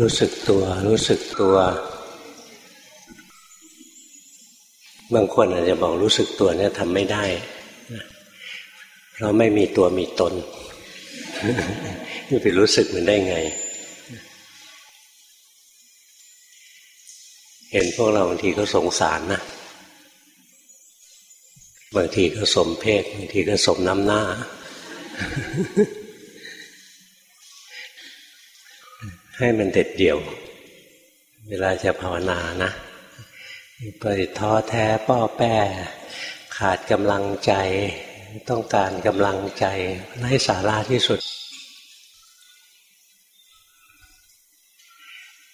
รู้สึกตัว รู้สึกตัว บางคนอาจจะบอกรู้สึกตัวเนี่ยทำไม่ได้ เพราะไม่มีตัวมีตนจะไปรู้สึกมันได้ไง เห็นพวกเราบางทีก็สงสารนะบางทีก็สมเพศบางทีก็สมน้ำหน้า ให้มันเด็ดเดี่ยว เวลาจะภาวนานะไปท้อแท้ป้อแป้ ขาดกำลังใจ ต้องการกำลังใจไร้สาระที่สุด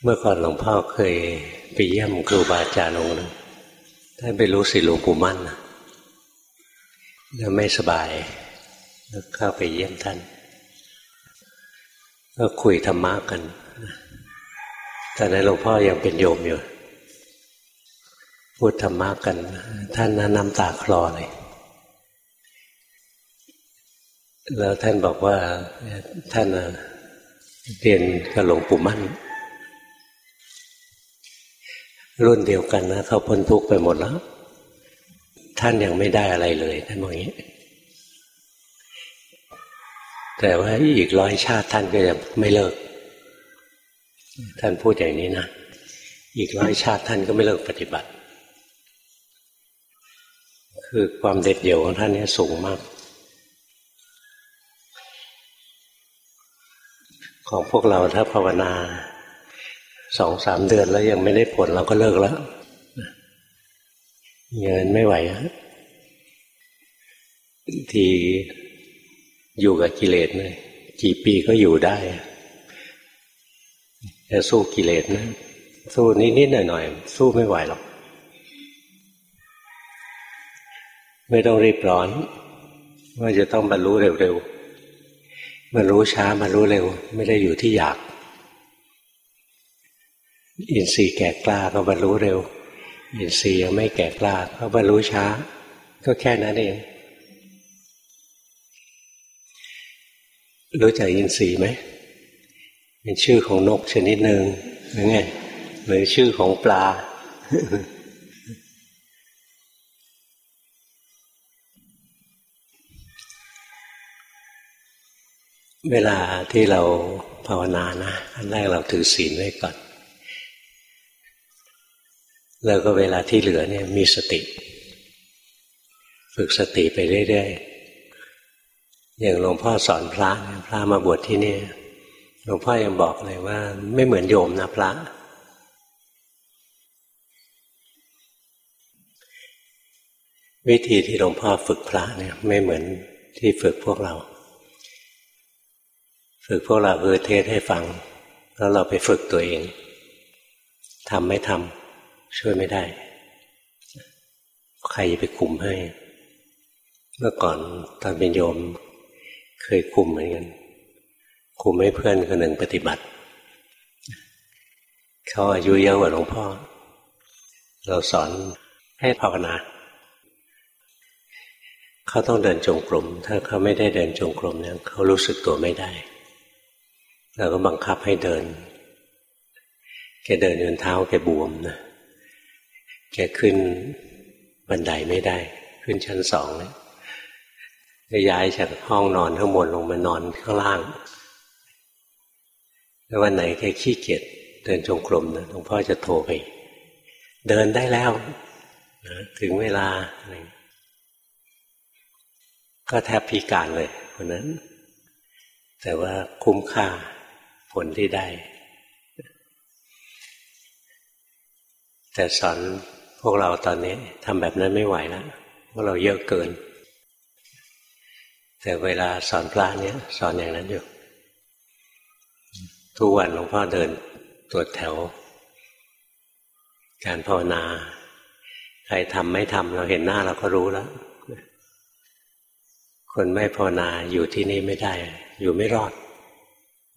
เมื่อก่อนหลวงพ่อเคยไปเยี่ยมครูบาอาจารย์องค์นึงท่านไปรู้สิหลวงปู่มั่นนะแล้วไม่สบายแล้วเข้าไปเยี่ยมท่าน ก็คุยธรรมะกัน ตอนนั้นหลวงพ่อยังเป็นโยมอยู่ พูดธรรมะกัน ท่านน้ำตาคลอเลย แล้วท่านบอกว่าท่านเรียนกับหลวงปู่มั่น รุ่นเดียวกันนะเขาพ้นทุกข์ไปหมดแล้ว ท่านยังไม่ได้อะไรเลยท่านบอกอย่างนี้แต่ว่าอีกร้อยชาติท่านก็ยังไม่เลิก ท่านพูดอย่างนี้นะ อีกร้อยชาติท่านก็ไม่เลิกปฏิบัติ คือความเด็ดเดี่ยวของท่านนี้สูงมาก ของพวกเราถ้าภาวนาสองสามเดือนแล้วยังไม่ได้ผลเราก็เลิกแล้วเงินไม่ไหวทีอยู่กับกิเลสเลยกี่ปีก็อยู่ได้ จะสู้กิเลสนะ สู้นิดๆหน่อยๆสู้ไม่ไหวหรอก ไม่ต้องรีบร้อน ว่าจะต้องบรรลุเร็วๆบรรลุช้าบรรลุเร็ว ไม่ได้อยู่ที่อยาก อินทรีย์แก่กล้าก็บรรลุเร็ว อินทรีย์ยังไม่แก่กล้าก็บรรลุช้า ก็แค่นั้นเองรู้จักอินทรีย์ไหม เป็นชื่อของนกชนิดหนึ่งหรือไงหรือชื่อของปลา เวลาที่เราภาวนานะอันแรกเราถือศีลไว้ก่อน แล้วก็เวลาที่เหลือเนี่ยมีสติ ฝึกสติไปเรื่อยๆอย่างหลวงพ่อสอนพระพระมาบวชที่นี่ หลวงพ่อยังบอกเลยว่า ไม่เหมือนโยมนะพระ วิธีที่หลวงพ่อฝึกพระเนี่ย ไม่เหมือนที่ฝึกพวกเรา ฝึกพวกเราคือเทศให้ฟัง แล้วเราไปฝึกตัวเองทำไม่ทำช่วยไม่ได้ ใครจะไปคุมให้ เมื่อก่อนตอนเป็นโยม เคยคุมเหมือนกัน คุมให้เพื่อนคนหนึ่งปฏิบัติ เขาอายุเยอะกว่าหลวงพ่อ เราสอนให้ภาวนา เขาต้องเดินจงกรม ถ้าเขาไม่ได้เดินจงกรมเนี่ยเขารู้สึกตัวไม่ได้เราก็บังคับให้เดิน แกเดินจนเท้าแกบวมนะ แกขึ้นบันไดไม่ได้ ขึ้นชั้นสองเลยย้ายจากห้องนอนข้างบนลงมานอนข้างล่าง แล้ววันไหนแกขี้เกียจเดินจงกรมนะหลวงพ่อจะโทรไป เดินได้แล้วนะถึงเวลาอะไรก็แทบพิการเลยคนนั้น แต่ว่าคุ้มค่าผลที่ได้ แต่สอนพวกเราตอนนี้ทำแบบนั้นไม่ไหวแล้วพวกเราเยอะเกิน แต่เวลาสอนพระเนี่ยสอนอย่างนั้นอยู่ ทุกวันหลวงพ่อเดินตรวจแถว การภาวนา ใครทำไม่ทำเราเห็นหน้าเราก็รู้แล้ว คนไม่ภาวนาอยู่ที่นี่ไม่ได้ อยู่ไม่รอด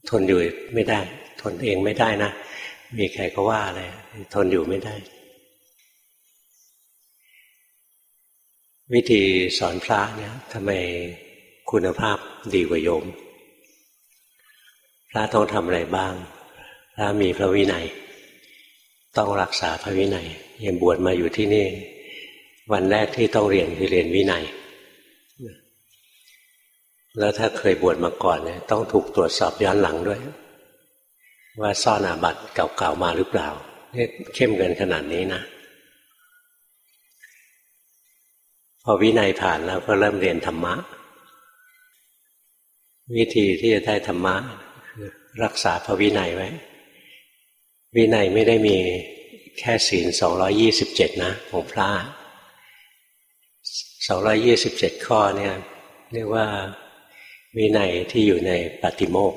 ทนอยู่ไม่ได้ ทนเองไม่ได้นะมีใครก็ว่าเลยทนอยู่ไม่ได้ วิธีสอนพระเนี่ยทำไมคุณภาพดีกว่าโยม พระต้องทำอะไรบ้าง พระมีพระวินัย ต้องรักษาพระวินัยยังบวชมาอยู่ที่นี่ วันแรกที่ต้องเรียนคือเรียนวินัย แล้วถ้าเคยบวชมาก่อนเนี่ยต้องถูกตรวจสอบย้อนหลังด้วย ว่าซ่อนอาบัติเก่าๆมาหรือเปล่าเนี่ยเข้มเกินขนาดนี้นะ พอวินัยผ่านแล้วก็เริ่มเรียนธรรมะ วิธีที่จะได้ธรรมะ รักษาพระวินัยไว้ วินัยไม่ได้มีแค่ศีลสองยี่สิบเจ็ดนะ ของพระสองยี่สิบเจ็ดข้อเนี่ยเรียกว่าวินัยที่อยู่ในปฏิโมก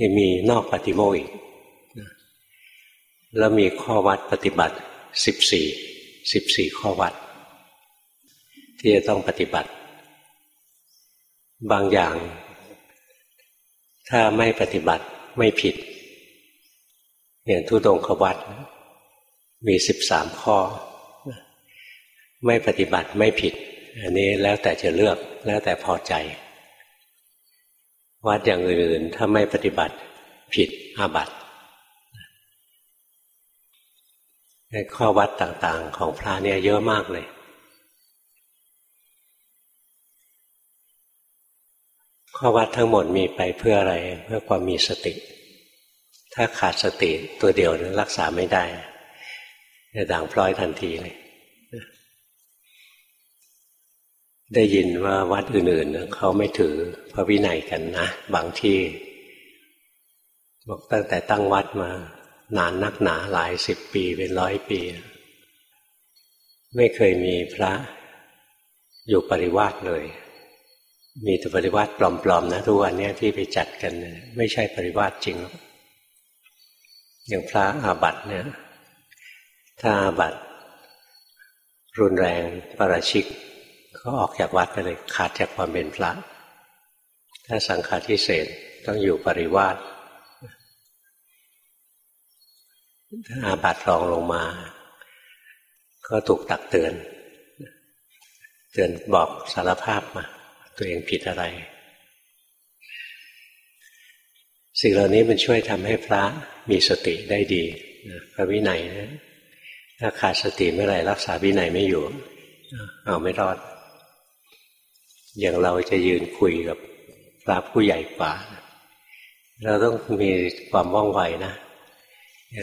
ยังมีนอกปฏิโมกอีก แล้วมีข้อวัดปฏิบัติสิบสี่สิบสี่ข้อวัด ที่จะต้องปฏิบัติ บางอย่าง ถ้าไม่ปฏิบัติไม่ผิดอย่างทุดงขวัตมีสิบสามข้อ ไม่ปฏิบัติไม่ผิด อันนี้แล้วแต่จะเลือกแล้วแต่พอใจ วัดอย่างอื่นถ้าไม่ปฏิบัติผิดอาบัติข้อวัดต่างๆของพระเนี่ยเยอะมากเลย ข้อวัดทั้งหมดมีไปเพื่ออะไร เพื่อความมีสติ ถ้าขาดสติตัวเดียวนั้นรักษาไม่ได้จะด่างพร้อยทันทีเลยได้ยินว่าวัดอื่นๆเขาไม่ถือพระวินัยกันนะ บางที่ บอกตั้งแต่ตั้งวัดมา นานนักหนาหลายสิบปีเป็นร้อยปี ไม่เคยมีพระอยู่ปริวาสเลย มีแต่ปริวาสปลอมๆนะทุกวันนี้ที่ไปจัดกัน ไม่ใช่ปริวาสจริงอย่างพระอาบัติเนี่ยถ้าอาบัติรุนแรงประราชิก ก็ออกจากวัดไปเลยขาดจากความเป็นพระ ถ้าสังฆาทิเศษต้องอยู่ปริวาสถ้าอาบัติรองลงมา ก็ถูกตักเตือน เตือนบอกสารภาพมา ตัวเองผิดอะไร สิ่งเหล่านี้มันช่วยทำให้พระมีสติได้ดีพระวินัยนะถ้าขาดสติเมื่อไหร่รักษาวินัยไม่อยู่ เอาไม่รอด อย่างเราจะยืนคุยกับพระผู้ใหญ่กว่า เราต้องมีความว่องไวนะ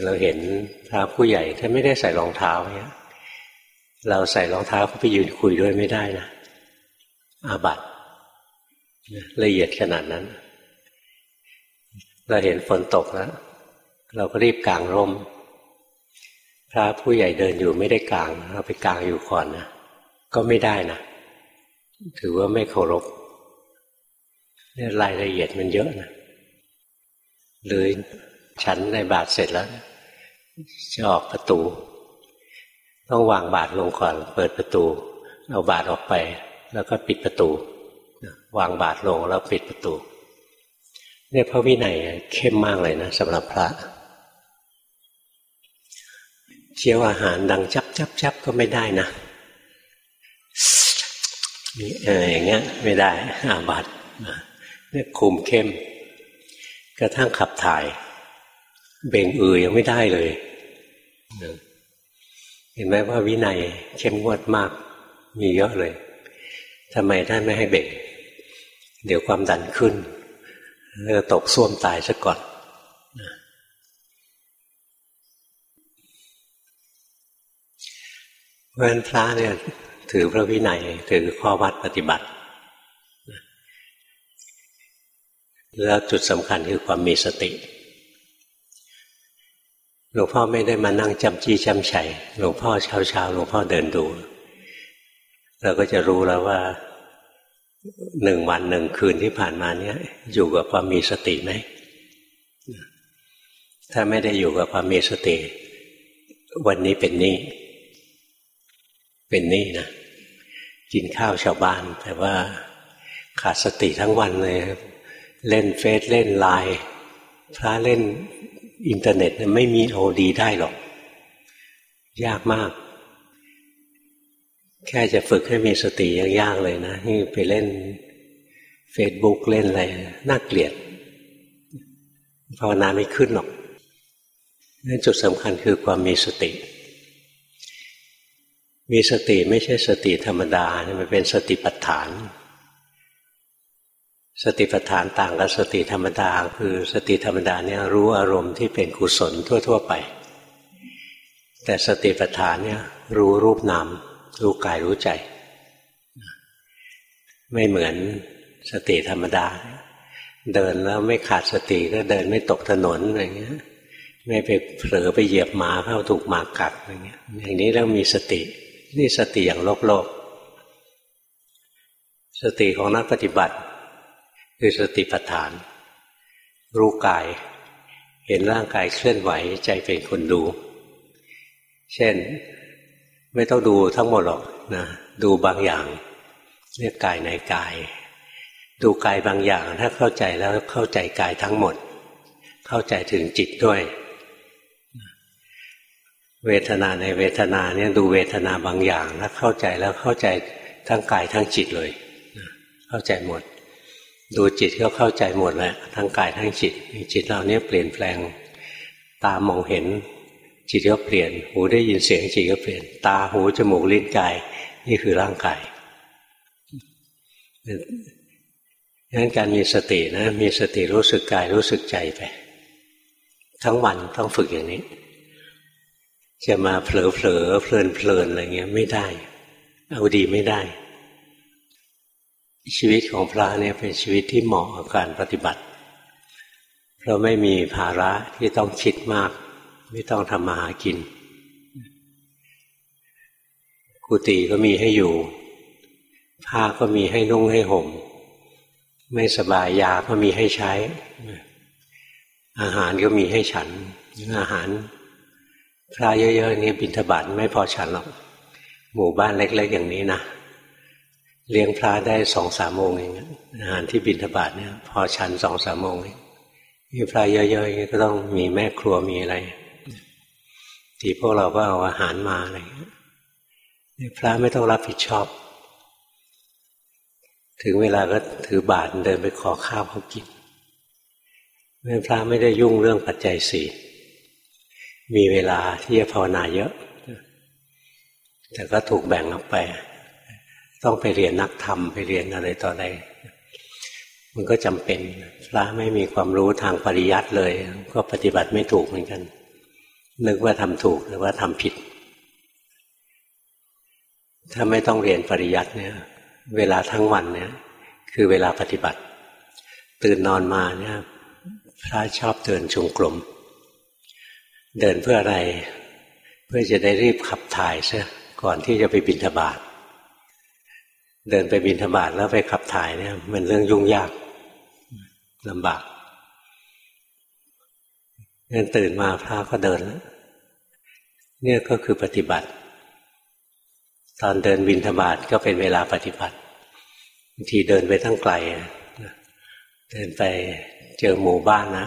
เราเห็นพระผู้ใหญ่ถ้าไม่ได้ใส่รองเท้าเนี่ยเราใส่รองเท้าเขาไปยืนคุยด้วยไม่ได้นะอาบัติ ละเอียดขนาดนั้น เราเห็นฝนตกแล้ว เราก็รีบกางร่ม พระผู้ใหญ่เดินอยู่ไม่ได้กางเราไปกางอยู่ก่อนนะก็ไม่ได้นะถือว่าไม่เคารพนี่รายละเอียดมันเยอะนะหรือฉันในบาทเสร็จแล้วจะออกประตู ต้องวางบาทลงก่อน เปิดประตู เอาบาทออกไป แล้วก็ปิดประตู วางบาตรลงแล้วปิดประตูเนี่ยพระวินัยเข้มมากเลยนะสำหรับพระเคี้ยวอาหารดังจับจับจับก็ไม่ได้นะเอออย่างเงี้ย ไม่ได้อาบัตเนี่ยคุมเข้ม กระทั่งขับถ่าย เบ่งอือยังไม่ได้เลยเห็นไหมว่าวินัยเข้มงวดมาก มีเยอะเลยทำไมท่านไม่ให้เบ่ง เดี๋ยวความดันขึ้นจะตกส้วมตายซะก่อนเพราะฉะนั้นพระเนี่ย ถือพระวินัยถือข้อวัดปฏิบัติ แล้วจุดสำคัญคือความมีสติหลวงพ่อไม่ได้มานั่งจำจี้จำชัยหลวงพ่อเช้าเช้าหลวงพ่อเดินดู เราก็จะรู้แล้วว่า หนึ่งวันหนึ่งคืนที่ผ่านมาเนี้ยอยู่กับความมีสติไหมถ้าไม่ได้อยู่กับความมีสติ วันนี้เป็นนี่เป็นนี่นะกินข้าวชาวบ้าน แต่ว่าขาดสติทั้งวันเลยเล่นเฟซเล่นไลน์พระเล่นอินเทอร์เน็ตไม่มีโอดีได้หรอก ยากมาก แค่จะฝึกให้มีสติยังยากเลยนะนี่ไปเล่นเฟซบุ๊กเล่นอะไรน่าเกลียดภาวนาไม่ขึ้นหรอกนั่นจุดสำคัญคือความมีสติ มีสติไม่ใช่สติธรรมดา มันเป็นสติปัฏฐาน สติปัฏฐานต่างกับสติธรรมดา คือสติธรรมดาเนี่ยรู้อารมณ์ที่เป็นกุศลทั่ว ๆ ไป แต่สติปัฏฐานเนี่ยรู้รูปนาม รู้กายรู้ใจ ไม่เหมือนสติธรรมดา เดินแล้วไม่ขาดสติก็เดินไม่ตกถนนอะไรเงี้ย ไม่ไปเผลอไปเหยียบหมาเข้าถูกหมากัดอะไรเงี้ย อย่างนี้แล้วมีสติ นี่สติอย่างโลกโลกสติของนักปฏิบัติ คือสติปัฏฐาน รู้กาย เห็นร่างกายเคลื่อนไหวใจเป็นคนดู เช่น ไม่ต้องดูทั้งหมดหรอกนะดูบางอย่างเรียกกายในกาย ดูกายบางอย่างถ้าเข้าใจแล้วเข้าใจกายทั้งหมด เข้าใจถึงจิตด้วย เวทนาในเวทนาเนี่ยดูเวทนาบางอย่างถ้าเข้าใจแล้วเข้าใจทั้งกายทั้งจิตเลย เข้าใจหมด ดูจิตก็เข้าใจหมดแล้วทั้งกายทั้งจิตจิตเราเนี่ยเปลี่ยนแปลงตามองเห็น จิตก็เปลี่ยน หูได้ยินเสียงจิตก็เปลี่ยน ตาหูจมูกลิ้นกาย นี่คือร่างกายงั้นการมีสตินะ มีสติรู้สึกกายรู้สึกใจไป ทั้งวันต้องฝึกอย่างนี้ จะมาเผลอเผลอเพลินเพลินอะไรเงี้ยไม่ได้ เอาดีไม่ได้ ชีวิตของพระเนี่ยเป็นชีวิตที่เหมาะกับการปฏิบัติ เพราะไม่มีภาระที่ต้องคิดมาก ไม่ต้องทำมาหากิน กุฏิก็มีให้อยู่ ผ้าก็มีให้นุ่งให้ห่ม ไม่สบายยาก็มีให้ใช้ อาหารก็มีให้ฉัน อาหารพระเยอะๆนี่บิณฑบาตไม่พอฉันหรอก หมู่บ้านเล็ก ๆ อย่างนี้นะเลี้ยงพระได้สองสามโมงเองอาหารที่บิณฑบาตเนี่ย พอฉันสองสามโมงนี่พระเยอะๆก็ต้องมีแม่ครัวมีอะไร ทีพวกเราก็เอาอาหารมาอะไรพระไม่ต้องรับผิดชอบ ถึงเวลาก็ถือบาตรเดินไปขอข้าวเขากินแม่พระไม่ได้ยุ่งเรื่องปัจจัยสี่มีเวลาที่จะภาวนาเยอะ แต่ก็ถูกแบ่งออกไป ต้องไปเรียนนักธรรมไปเรียนอะไรต่ออะไรมันก็จำเป็น พระไม่มีความรู้ทางปริยัติเลย ก็ปฏิบัติไม่ถูกเหมือนกัน นึกว่าทำถูกหรือว่าทำผิด ถ้าไม่ต้องเรียนปริยัติเนี่ย เวลาทั้งวันเนี่ย คือเวลาปฏิบัติ ตื่นนอนมาเนี่ย พระชอบเดินชงกลม เดินเพื่ออะไร เพื่อจะได้รีบขับถ่ายซะก่อนที่จะไปบินทบาทเดินไปบินทบาทแล้วไปขับถ่ายเนี่ย มันเรื่องยุ่งยากลำบากงั้นตื่นมาพระก็เดินแล้ว เนี่ยก็คือปฏิบัติ ตอนเดินบินธบาตก็เป็นเวลาปฏิบัติบางทีเดินไปทั้งไกลเดินไปเจอหมู่บ้านนะ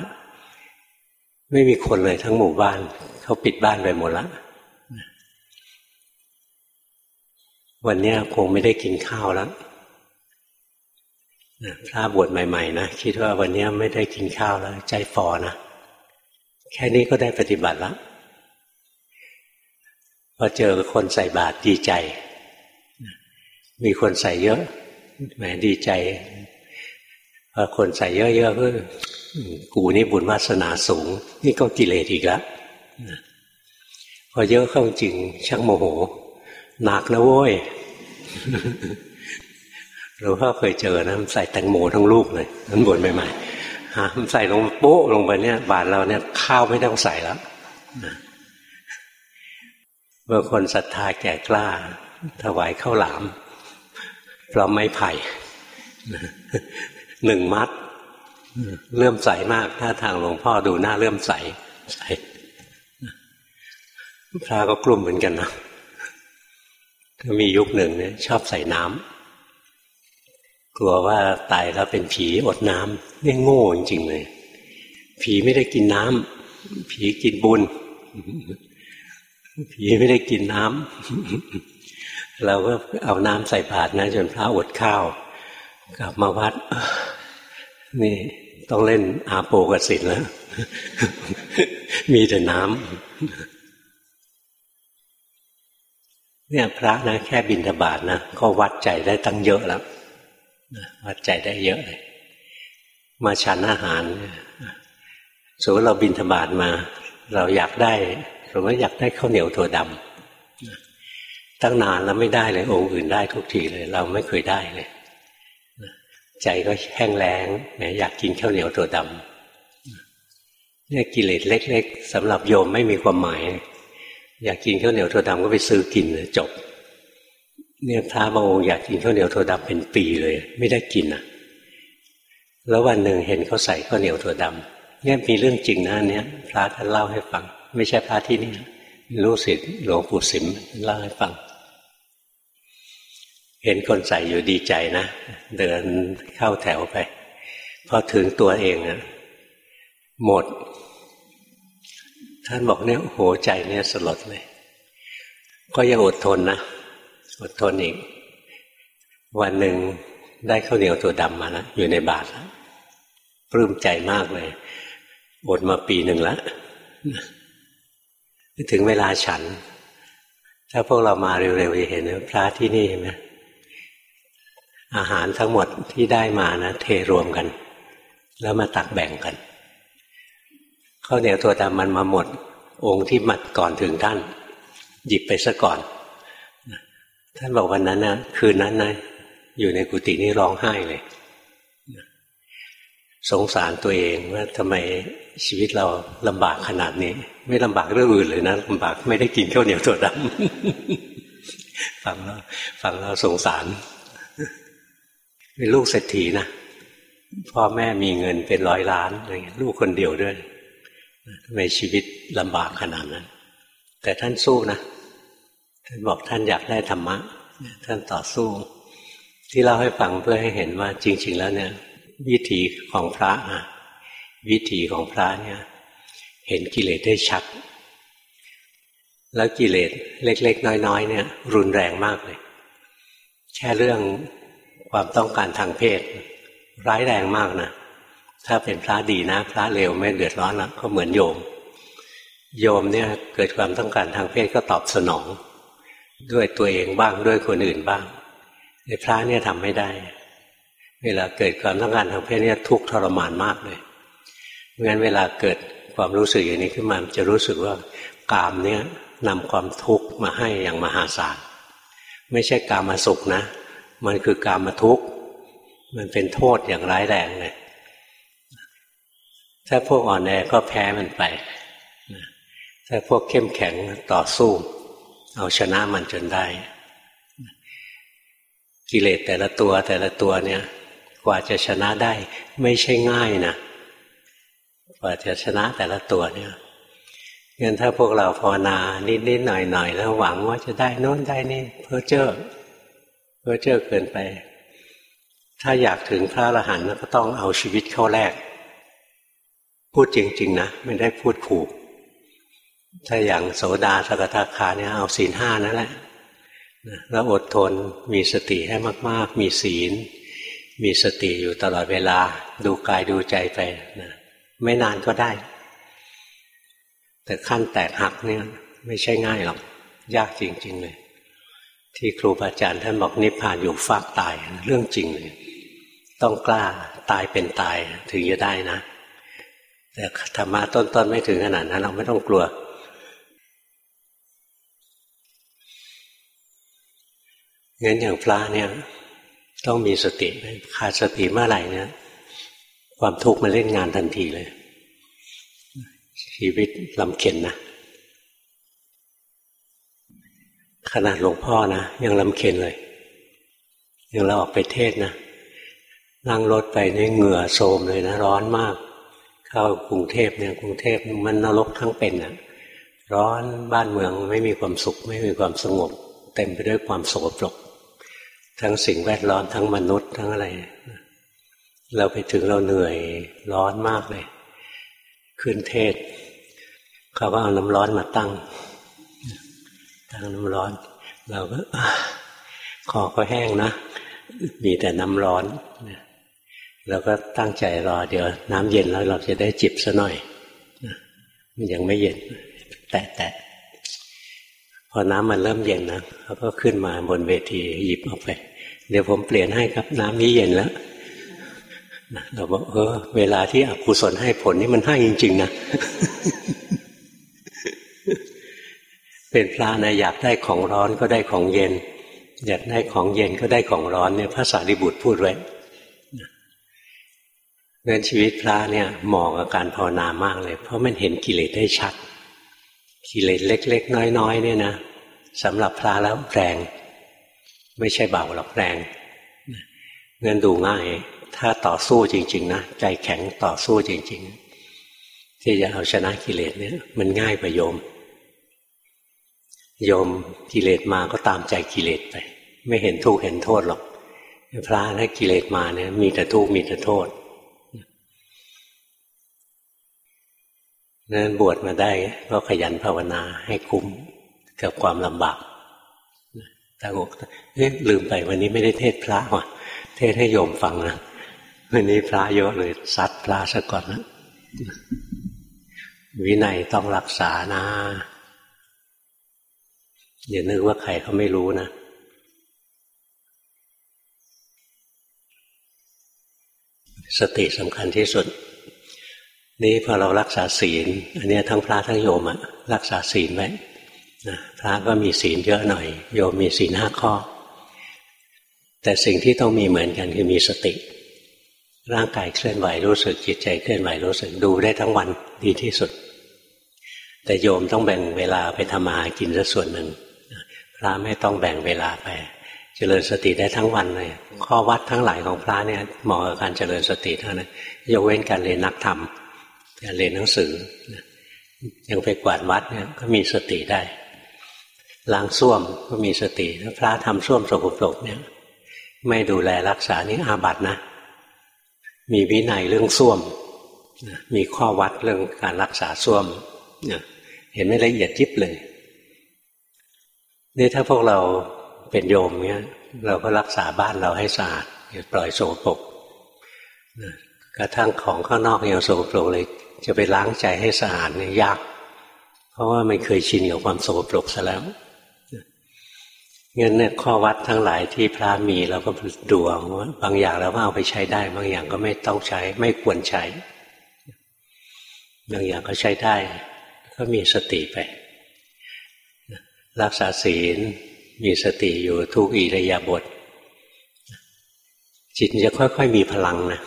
ไม่มีคนเลยทั้งหมู่บ้าน เขาปิดบ้านไปหมดแล้ววันนี้คงไม่ได้กินข้าวแล้วพระบวชใหม่ ๆ นะคิดว่าวันนี้ไม่ได้กินข้าวแล้ว ใจฟอนะ แค่นี้ก็ได้ปฏิบัติแล้ว อเจอคนใส่บาตรดีใจ มีคนใส่เยอะแหมดีใจพอคนใส่เยอะๆก็กูนี่บุญวาสนาสูง นี่ก็กิเลสอีกแล้วพอเยอะเข้าจริงชักโมโห หนักนะโว้ยหลวงพ่อเคยเจอนะมันใส่แตงโมทั้งลูกเลยนั้นบวชใหม่ๆฮะมันใส่ลงโป๊ะลงไปเนี่ย บาทเราเนี่ยข้าวไม่ต้องใส่แล้ว บางคนศรัทธาแก่กล้า ถวายข้าวหลามพร้อมไม้ไผ่หนึ่งมัด เลื่อมใสมากถ้าทางหลวงพ่อดูหน้าเลื่อมใสใสพระก็กลุ่มเหมือนกันนะก็มียุคหนึ่งเนี่ยชอบใส่น้ำกลัวว่าตายแล้วเป็นผีอดน้ำนี่โง่จริงๆเลย ผีไม่ได้กินน้ำผีกินบุญ ผีไม่ได้กินน้ำเราก็เอาน้ำใส่บาตรนะจนพระอดข้าว กลับมาวัด นี่ต้องเล่นอาโปกสิทธิ์แล้ว มีแต่น้ำเนี่ยพระนะแค่บินทบาทนะก็วัดใจได้ตั้งเยอะแล้ววัดใจได้เยอะเลย มาฉันอาหารสมมติเราบินทบาทมา เราอยากได้ สมมติอยากได้ข้าวเหนียวถั่วดำตั้งนานแล้วไม่ได้เลย องค์อื่นได้ทุกทีเลย เราไม่เคยได้เลยใจก็แห้งแล้งอยากกินข้าวเหนียวถั่วดำเนี่ยกิเลสเล็ก ๆสำหรับโยมไม่มีความหมาย อยากกินข้าวเหนียวถั่วดำก็ไปซื้อกินเลยจบ เนี่ยพระบางองค์อยากกินข้าวเหนียวถั่วดำเป็นปีเลย ไม่ได้กินอะ แล้ววันหนึ่งเห็นเขาใส่ข้าวเหนียวถั่วดำเนี่ยมีเรื่องจริงนะเนี้ยพระท่านเล่าให้ฟัง ไม่ใช่พระที่นี่รู้สิหลวงปู่สิมเล่าให้ฟัง เห็นคนใส่อยู่ดีใจนะ เดินเข้าแถวไป พอถึงตัวเองอะหมด ท่านบอกเนี่ยโหใจเนี่ยสลดเลย ก็ยังอดทนนะ อดทนอีก วันหนึ่งได้ข้าวเหนียวตัวดำมาแล้วอยู่ในบาทแล้วปลื้มใจมากเลยอดมาปีหนึ่งแล้ว ถึงเวลาฉัน ถ้าพวกเรามาเร็วๆจะเห็นพระที่นี่ไหมอาหารทั้งหมดที่ได้มานะเทรวมกัน แล้วมาตักแบ่งกันข้าวเหนียวตัวดำมันมาหมด องค์ที่มัดก่อนถึงท่าน หยิบไปซะก่อน ท่านบอกวันนั้นนะคืนนั้นนะอยู่ในกุฏินี่ร้องไห้เลย สงสารตัวเองว่าทำไมชีวิตเราลำบากขนาดนี้ ไม่ลำบากเรื่องอื่นเลยนะลำบากไม่ได้กินข้าวเหนียวตัวดำฟังแล้วฟังแล้วสงสารเป็นลูกเศรษฐีนะพ่อแม่มีเงินเป็นร้อยล้านอะไรเงี้ยลูกคนเดียวด้วยทำไมชีวิตลำบากขนาดนั้น แต่ท่านสู้นะท่านบอกท่านอยากได้ธรรมะ ท่านต่อสู้ ที่เล่าให้ฟังเพื่อให้เห็นว่าจริง ๆ แล้วเนี่ย วิถีของพระอะวิถีของพระเนี่ย เห็นกิเลสได้ชัด แล้วกิเลสเล็ก ๆ น้อย ๆ เนี่ย รุนแรงมากเลย แค่เรื่องความต้องการทางเพศ ร้ายแรงมากนะถ้าเป็นพระดีนะ พระเลวไม่เดือดร้อนแล้วก็เหมือนโยม โยมเนี่ย เกิดความต้องการทางเพศก็ตอบสนอง ด้วยตัวเองบ้างด้วยคนอื่นบ้างในพระเนี่ยทำไม่ได้ เวลาเกิดความต้องการทางเพศเนี่ยทุกข์ทรมานมากเลยงั้นเวลาเกิดความรู้สึกอย่างนี้ขึ้นมาจะรู้สึกว่ากามเนี่ยนำความทุกข์มาให้อย่างมหาศาลไม่ใช่กามาสุขนะ มันคือกามาทุกข์มันเป็นโทษอย่างร้ายแรงเลยถ้าพวกอ่อนแอก็แพ้มันไป ถ้าพวกเข้มแข็งต่อสู้ เอาชนะมันจนได้ กิเลสแต่ละตัวแต่ละตัวเนี่ย กว่าจะชนะได้ ไม่ใช่ง่ายนะกว่าจะชนะแต่ละตัวเนี่ยงั้นถ้าพวกเราภาวนานิดๆหน่อยๆแล้วหวังว่าจะได้โน้นได้นี่เพ้อเจ้อเพ้อเจ้อเกินไป ถ้าอยากถึงพระอรหันต์ก็ต้องเอาชีวิตเข้าแลกพูดจริง ๆ นะ ไม่ได้พูดขู่ถ้าอย่างโสดาสกทาคาเนี่ยเอาศีลห้านั่นแหละแล้วอดทนมีสติให้มาก ๆ มีศีล มีสติอยู่ตลอดเวลา ดูกายดูใจไปนะไม่นานก็ได้ แต่ขั้นแตกหักเนี่ย ไม่ใช่ง่ายหรอก ยากจริง ๆ เลย ที่ครูบาอาจารย์ท่านบอกนิพพานอยู่ฟากตายเรื่องจริงเลยต้องกล้าตายเป็นตายถึงจะได้นะ แต่ธรรมะต้นๆไม่ถึงขนาดนั้นเราไม่ต้องกลัวงั้นอย่างพระเนี่ย ต้องมีสติขาดสติเมื่อไหร่เนี่ยความทุกข์มาเล่นงานทันทีเลย ชีวิตลำเข็นนะขนาดหลวงพ่อนะ ยังลำเข็นเลย ยังเราออกไปเทศนะ นั่งรถไปนี่เหงื่อโทมเลยนะ ร้อนมาก เข้ากรุงเทพเนี่ยกรุงเทพมันนรกทั้งเป็นอะ ร้อนบ้านเมืองไม่มีความสุข ไม่มีความสงบ เต็มไปด้วยความโสกปรก ทั้งสิ่งแวดล้อมทั้งมนุษย์ทั้งอะไร เราไปถึงเราเหนื่อยร้อนมากเลย ขึ้นเทศ เขาก็เอาน้ำร้อนมาตั้ง ตั้งน้ำร้อน เราก็คอก็แห้งนะ มีแต่น้ำร้อนเราก็ตั้งใจรอเดี๋ยว น้ำเย็นแล้วเราจะได้จิบซะหน่อยมันยังไม่เย็น แตะแตะพอน้ำมันเริ่มเย็นนะเขาก็ขึ้นมาบนเวทีหยิบออกไป เดี๋ยวผมเปลี่ยนให้ครับ น้ำนี้เย็นแล้วเราบอกเออเวลาที่อกุศลให้ผลนี่มันให้จริง ๆ นะ เป็นพระนะอยากได้ของร้อนก็ได้ของเย็น อยากได้ของเย็นก็ได้ของร้อนเนี่ยพระสารีบุตรพูดไว้เรื่องชีวิตพระเนี่ยเหมาะกับการภาวนามากเลย เพราะมันเห็นกิเลสได้ชัด กิเลสเล็ก ๆ น้อยๆเนี่ยนะสำหรับพระแล้วแรง ไม่ใช่เบาหรอกแรงเงินดูง่าย ถ้าต่อสู้จริง ๆ นะ ใจแข็งต่อสู้จริง ๆ ที่จะเอาชนะกิเลสเนี่ย มันง่ายกว่าโยม โยมกิเลสมาก็ตามใจกิเลสไป ไม่เห็นทุกข์เห็นโทษหรอกพระถ้ากิเลสมาเนี่ย มีแต่ทุกข์มีแต่โทษนั้นบวชมาได้ก็ขยันภาวนาให้คุ้มกับความลำบาก ตางกเอ๊ะลืมไปวันนี้ไม่ได้เทศพระว่ะเทศให้โยมฟังนะวันนี้พระเยอะเลยซัดพระซะก่อนนะวินัยต้องรักษานะอย่านึกว่าใครเขาไม่รู้นะสติสำคัญที่สุด นี่พอเรารักษาศีล อันนี้ทั้งพระทั้งโยมอะรักษาศีลไว้ พระก็มีศีลเยอะหน่อย โยมมีศีลห้าข้อ แต่สิ่งที่ต้องมีเหมือนกันคือมีสติ ร่างกายเคลื่อนไหวรู้สึกจิตใจเคลื่อนไหวรู้สึกดูได้ทั้งวันดีที่สุด แต่โยมต้องแบ่งเวลาไปทำมาหากินสักส่วนหนึ่งพระไม่ต้องแบ่งเวลาไป เจริญสติได้ทั้งวันเลยข้อวัดทั้งหลายของพระเนี่ยเหมาะกับการเจริญสติเท่านั้นยกเว้นการเรียนนักธรรมการเรียนหนังสือยังไปกวาดวัดเนี่ยก็มีสติได้ ล้างส้วมก็มีสติถ้าพระทำส้วมสกปรกเนี่ย ไม่ดูแลรักษานี่อาบัตินะ มีวินัยเรื่องส้วมมีข้อวัดเรื่องการรักษาส้วมเห็นไม่ละเอียดยิบเลยนี่ถ้าพวกเราเป็นโยมเนี้ยเราก็รักษาบ้านเราให้สะอาดอย่าปล่อยโสโครกกระทั่งของข้างนอกยังโสโครกเลย จะไปล้างใจให้สะอาดเนี่ยยาก เพราะว่ามันเคยชินกับความโสโครกซะแล้ว งั้นเนี่ยข้อวัดทั้งหลายที่พระมีเราก็ดูว่าบางอย่างเราก็เอาไปใช้ได้ บางอย่างก็ไม่ต้องใช้ ไม่ควรใช้ บางอย่างก็ใช้ได้ ก็มีสติไป รักษาศีลมีสติอยู่ทุกอิริยาบถจิตจะค่อย ๆ มีพลังนะ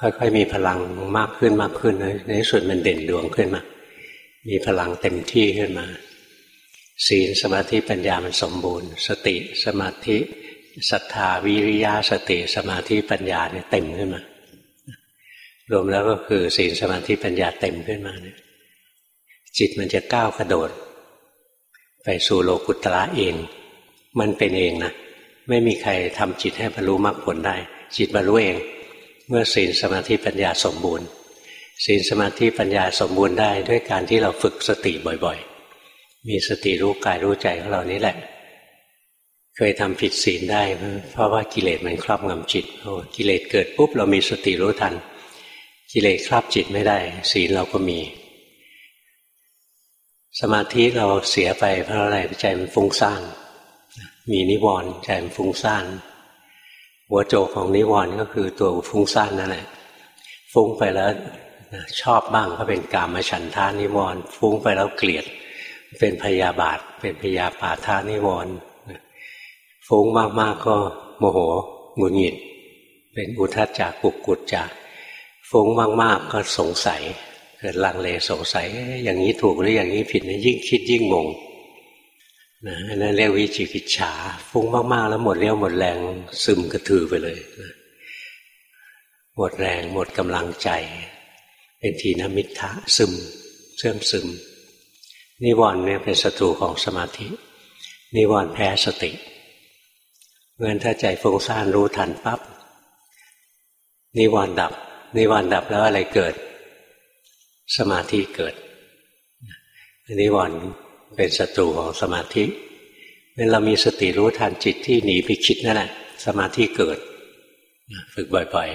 ค่อย ๆ มีพลังมากขึ้นมากขึ้นในที่สุดมันเด่นดวงขึ้นมา มีพลังเต็มที่ขึ้นมา ศีลสมาธิปัญญามันสมบูรณ์ สติสมาธิศรัทธาวิริยะสติสมาธิปัญญาเนี่ยเต็มขึ้นมา รวมแล้วก็คือศีลสมาธิปัญญาเต็มขึ้นมาเนี่ยจิตมันจะก้าวกระโดด ไปสู่โลกุตระเอง มันเป็นเองนะไม่มีใครทำจิตให้บรรลุมรรคผลได้ จิตบรรลุเอง เมื่อศีลสมาธิปัญญาสมบูรณ์ศีลสมาธิปัญญาสมบูรณ์ได้ด้วยการที่เราฝึกสติบ่อย มีสติรู้กายรู้ใจของเรานี่แหละ เคยทำผิดศีลได้ เพราะว่ากิเลสมันครอบงำจิตโอ้กิเลสเกิดปุ๊บเรามีสติรู้ทัน กิเลสครอบจิตไม่ได้ ศีลเราก็มี สมาธิเราเสียไปเพราะอะไรใจมันฟุ้งซ่านมีนิวรณ์ใจมันฟุ้งซ่านหัวโจกของนิวรณ์ก็คือตัวฟุ้งซ่านนั่นแหละฟุ้งไปแล้วชอบบ้างก็เป็นกามฉันทานิวรณ์ฟุ้งไปแล้วเกลียด เป็นพยาบาท เป็นพยาปาทานิวรณ์ฟุ้งมากๆก็โมโหหงุดหงิด เป็นอุทัจจากกุกกุจจากฟุ้งมากๆก็สงสัย เกิดลังเลสงสัย อย่างนี้ถูกหรืออย่างนี้ผิดนะยิ่งคิดยิ่งงงนะนั่นเรียกวิจิกิจฉาฟุ้งมากๆ แล้วหมดเรี่ยวหมดแรงซึมกระถือไปเลยนะหมดแรงหมดกำลังใจ เป็นทีนมิทะซึมเสื่อมซึม นิวรณ์เนี่ยเป็นศัตรูของสมาธิ นิวรณ์แพ้สติเงินถ้าใจฟุ้งซ่านรู้ทันปับ๊บนิวรณ์ดับ นิวรณ์ดับแล้วอะไรเกิด สมาธิเกิดนิวรณ์เป็นศัตรูของสมาธิเมื่อเรามีสติรู้ทันจิตที่หนีไปคิดนั่นแหละสมาธิเกิดฝึกบ่อย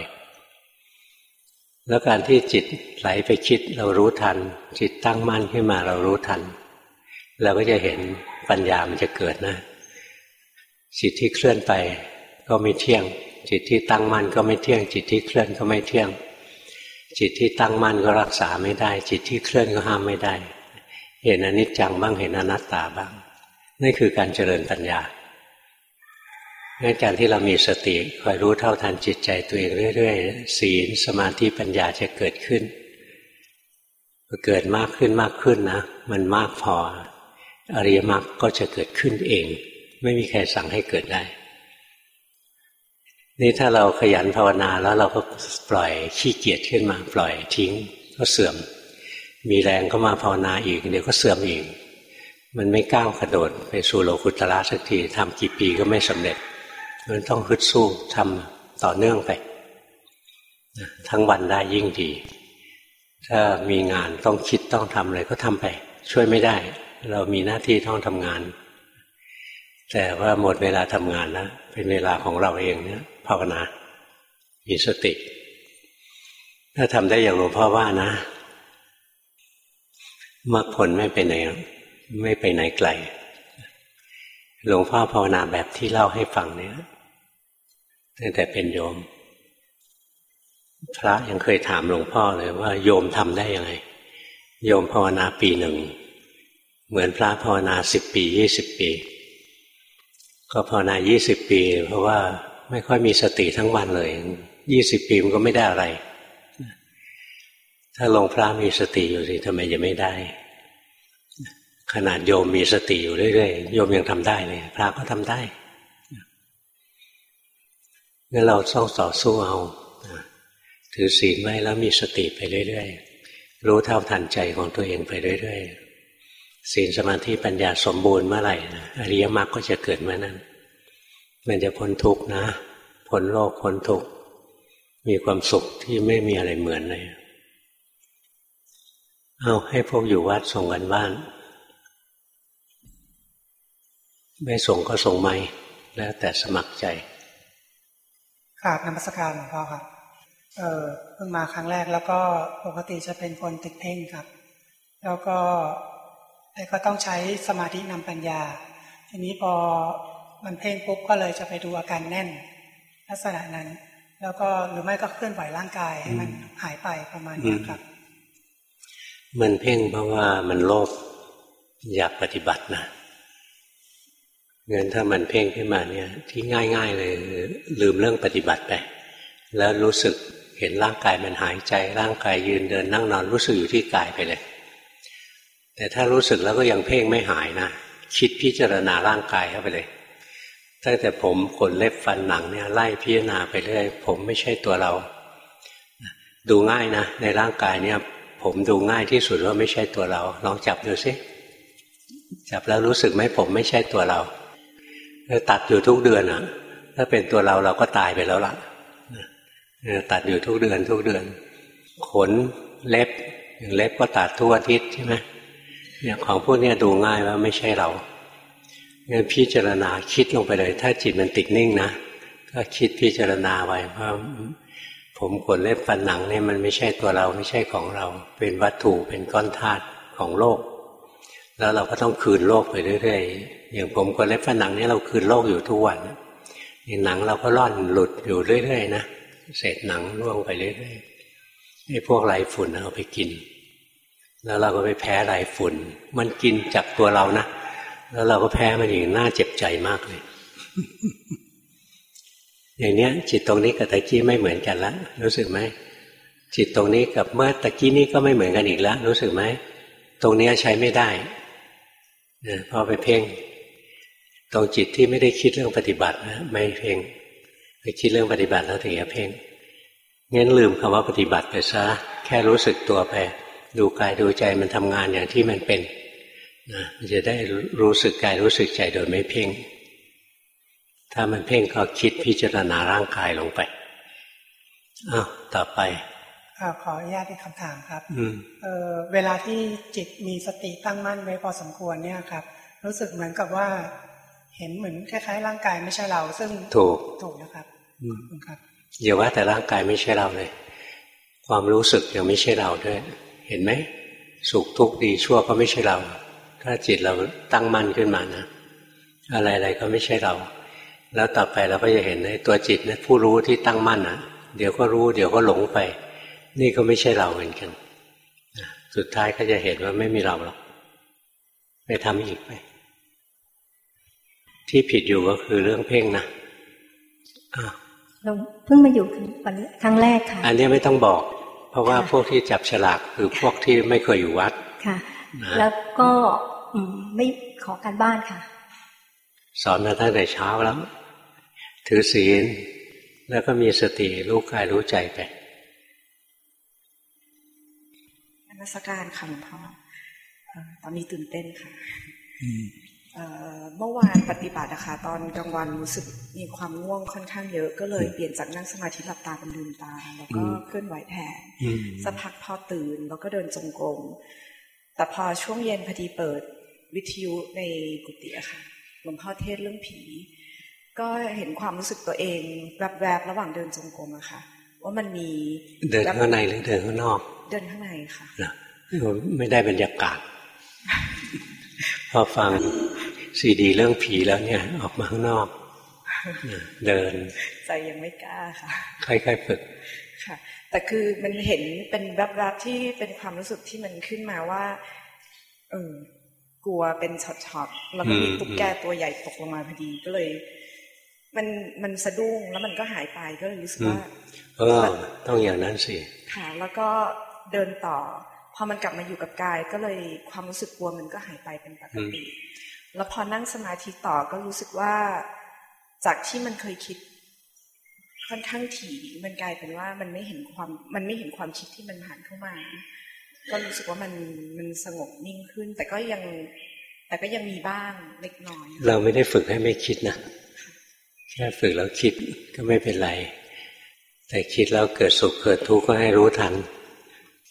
แล้วการที่จิตไหลไปคิดเรารู้ทัน จิตตั้งมั่นขึ้นมาเรารู้ทัน เราก็จะเห็นปัญญามันจะเกิดนะ จิตที่เคลื่อนไปก็ไม่เที่ยง จิตที่ตั้งมั่นก็ไม่เที่ยง จิตที่เคลื่อนก็ไม่เที่ยง จิตที่ตั้งมั่นก็รักษาไม่ได้ จิตที่เคลื่อนก็ห้ามไม่ได้ เห็นอนิจจังบ้างเห็นอนัตตาบ้างนี่คือการเจริญปัญญา งั้นการที่เรามีสติคอยรู้เท่าทันจิตใจตัวเองเรื่อยๆ ศีลสมาธิปัญญาจะเกิดขึ้นเกิดมากขึ้นมากขึ้นนะ มันมากพอ อริยมรรคก็จะเกิดขึ้นเอง ไม่มีใครสั่งให้เกิดได้ นี่ถ้าเราขยันภาวนาแล้วเราก็ปล่อยขี้เกียจขึ้นมา ปล่อยทิ้งก็เสื่อม มีแรงก็มาภาวนาอีก เดี๋ยวก็เสื่อมอีก มันไม่ก้าวกระโดดไปสู่โลกุตละสักทีทำกี่ปีก็ไม่สำเร็จ มันต้องฮึดสู้ทำต่อเนื่องไป ทั้งวันได้ยิ่งดี ถ้ามีงานต้องคิดต้องทำอะไรก็ทำไป ช่วยไม่ได้ เรามีหน้าที่ต้องทำงาน แต่ว่าหมดเวลาทำงานแล้วเป็นเวลาของเราเองเนี่ยภาวนา มีสติ ถ้าทำได้อย่างหลวงพ่อว่านะมรรคผลไม่ไปไหนไม่ไปไหนไกล หลวงพ่อภาวนาแบบที่เล่าให้ฟังเนี่ย ตั้งแต่เป็นโยม พระยังเคยถามหลวงพ่อเลยว่าโยมทำได้ยังไง โยมภาวนาปีหนึ่ง เหมือนพระภาวนาสิบปียี่สิบปี ก็ภาวนายี่สิบปี เพราะว่าไม่ค่อยมีสติทั้งวันเลยยี่สิบปีมันก็ไม่ได้อะไร ถ้าลงพระมีสติอยู่สิทำไมจะไม่ได้ ขนาดโยมมีสติอยู่เรื่อยๆโยมยังทำได้เลย พระก็ทำได้ งั้นเราต้องต่อสู้เอาถือศีลไว้แล้วมีสติไปเรื่อยๆ รู้เท่าทันใจของตัวเองไปเรื่อยๆ ศีลสมาธิปัญญาสมบูรณ์เมื่อไหร่อริยมรรคก็จะเกิดเมื่อนั้น มันจะพ้นทุกข์นะพ้นโลกพ้นทุกข์มีความสุขที่ไม่มีอะไรเหมือนเลย เอาให้พวกอยู่วัดส่งกันบ้าน ไม่ส่งก็ส่งไม่แล้วแต่สมัครใจ กราบนมัสการหลวงพ่อครับ เออเพิ่งมาครั้งแรกแล้วก็ปกติจะเป็นคนติดเพ่งครับ แล้วก็แต่ก็ต้องใช้สมาธินำปัญญา ทีนี้พอมันเพ่งปุ๊บก็เลยจะไปดูอาการแน่น ลักษณะนั้น แล้วก็หรือไม่ก็เคลื่อนไหวร่างกายให้มันหายไปประมาณนี้ครับ มันเพ่งเพราะว่ามันโลภอยากปฏิบัตินะ เงินถ้ามันเพ่งขึ้นมาเนี่ย ที่ง่าย ๆ เลย ลืมเรื่องปฏิบัติไป แล้วรู้สึกเห็นร่างกายมันหายใจ ร่างกายยืนเดินนั่งนอนรู้สึกอยู่ที่กายไปเลย แต่ถ้ารู้สึกแล้วก็ยังเพ่งไม่หายนะคิดพิจารณาร่างกายเข้าไปเลย ตั้งแต่ผมขนเล็บฟันหนังเนี่ยไล่พิจารณาไปเรื่อยผมไม่ใช่ตัวเรา ดูง่ายนะในร่างกายเนี่ย ผมดูง่ายที่สุดว่าไม่ใช่ตัวเรา ลองจับดูสิจับแล้วรู้สึกไหมผมไม่ใช่ตัวเรา ตัดอยู่ทุกเดือนอะ ถ้าเป็นตัวเราเราก็ตายไปแล้วล่ะตัดอยู่ทุกเดือนทุกเดือน ขนเล็บอย่างเล็บก็ตัดทุกอาทิตย์ใช่ไหมเนี่ยของพวกนี้ดูง่ายว่าไม่ใช่เรางั้นพิจารณาคิดลงไปเลย ถ้าจิตมันติดนิ่งนะก็คิดพิจารณาไว้ว่าผมขนเล็บฟันหนังเนี่ยมันไม่ใช่ตัวเราไม่ใช่ของเรา เป็นวัตถุเป็นก้อนธาตุของโลก แล้วเราก็ต้องคืนโลกไปเรื่อย อย่างผมคนเล็บฝันหนังนี่เราคืนโลกอยู่ทุกวันอย่หนังเราก็ร่อนหลุดอยู่เรื่อยๆนะเศษหนังร่วงไปเรื่อยๆไอ้พวกไรฝุ่นเอาไปกิน แล้วเราก็ไปแพ้ไรฝุ่น มันกินจากตัวเรานะแล้วเราก็แพ้มันอีกน่าเจ็บใจมากเลย อย่างเนี้ย จิตตรงนี้กับตะกี้ไม่เหมือนกันแล้วรู้สึกไหมจิตตรงนี้กับเมื่อตะกี้นี้ก็ไม่เหมือนกันอีกแล้วรู้สึกไหมตรงนี้ใช้ไม่ได้เพราะไปเพ่ง ตรงจิตที่ไม่ได้คิดเรื่องปฏิบัตินะไม่เพ่งไปคิดเรื่องปฏิบัติแล้วถึงจะเพ่งงั้นลืมคำว่าปฏิบัติไปซะแค่รู้สึกตัวไป ดูกายดูใจมันทำงานอย่างที่มันเป็นนะมันจะได้รู้สึกกายรู้สึกใจโดยไม่เพ่ง ถ้ามันเพ่งก็คิดพิจารณาร่างกายลงไปอ้าวต่อไปขออนุญาตอีกคำถามครับเเวลาที่จิตมีสติตั้งมั่นไว้พอสมควรเนี่ยครับ รู้สึกเหมือนกับว่า เห็นเหมือนคล้ายๆร่างกายไม่ใช่เรา ซึ่งถูกถูกนะครับครับอย่าว่าแต่ร่างกายไม่ใช่เราเลย ความรู้สึกยังไม่ใช่เราด้วย เห็นไหมสุขทุกข์ดีชั่วก็ไม่ใช่เรา ถ้าจิตเราตั้งมั่นขึ้นมานะอะไรๆก็ไม่ใช่เรา แล้วต่อไปเราก็จะเห็นในตัวจิตนะผู้รู้ที่ตั้งมั่นนะเดี๋ยวก็รู้เดี๋ยวก็หลงไป นี่ก็ไม่ใช่เราเหมือนกันสุดท้ายก็จะเห็นว่าไม่มีเราหรอกไปทำอีกไป ที่ผิดอยู่ก็คือเรื่องเพ่งนะเราเพิ่งมาอยู่วันครั้งแรกค่ะ อันนี้ไม่ต้องบอก เพราะว่าพวกที่จับฉลากคือพวกที่ไม่เคยอยู่วัดค่ะ แล้วก็ไม่ขอการบ้านค่ะ สอนมาตั้งแต่เช้าแล้ว ถือศีล แล้วก็มีสติรู้กายรู้ใจไปนักการค่ะหลวงพ่อตอนนี้ตื่นเต้นค่ะ เมื่อวานปฏิบัติอะค่ะตอนกลางวันรู้สึกมีความง่วงค่อนข้างเยอะก็เลยเปลี่ยนจากนั่งสมาธิหลับตาเป็นลืมตา แล้วก็เคลื่อนไหวแทนสักพักพอตื่นแล้วก็เดินจงกรมแต่พอช่วงเย็นพอดีเปิดวิทยุในกุฏิอะค่ะหลวงพ่อเทศเรื่องผี ก็เห็นความรู้สึกตัวเองแวบๆระหว่างเดินจงกรมอะค่ะว่ามันมีเดินข้างในหรือเดินข้างนอก เดินข้างในค่ะไม่ได้บรรยากาศ พอฟังซีดีเรื่องผีแล้วเนี่ย ออกมาข้างนอก เดิน ใจยังไม่กล้าค่ะค่อยๆฝึกค่ะ แต่คือมันเห็นเป็นแวบๆที่เป็นความรู้สึกที่มันขึ้นมาว่าเออกลัวเป็นช็อตๆแล้วก็มีตุ๊กแกตัวใหญ่ตกลงมาพอดีก็เลย มันมันสะดุ้งแล้วมันก็หายไปก็เลยรู้สึกว่าเออต้องอย่างนั้นสิค่ะแล้วก็เดินต่อ พอมันกลับมาอยู่กับกายก็เลยความรู้สึกกลัวมันก็หายไปเป็นปกติ แล้วพอนั่งสมาธิต่อก็รู้สึกว่าจากที่มันเคยคิด ค่อนข้างถี่มันกลายเป็นว่ามันไม่เห็นความมันไม่เห็นความคิดที่มันผ่านเข้ามา ก็รู้สึกว่ามันมันสงบนิ่งขึ้น แต่ก็ยังแต่ก็ยังมีบ้างเล็กน้อย เราไม่ได้ฝึกให้ไม่คิดนะแค่ฝึกแล้วคิดก็ไม่เป็นไร แต่คิดแล้วเกิดสุขเกิดทุกข์ก็ให้รู้ทัน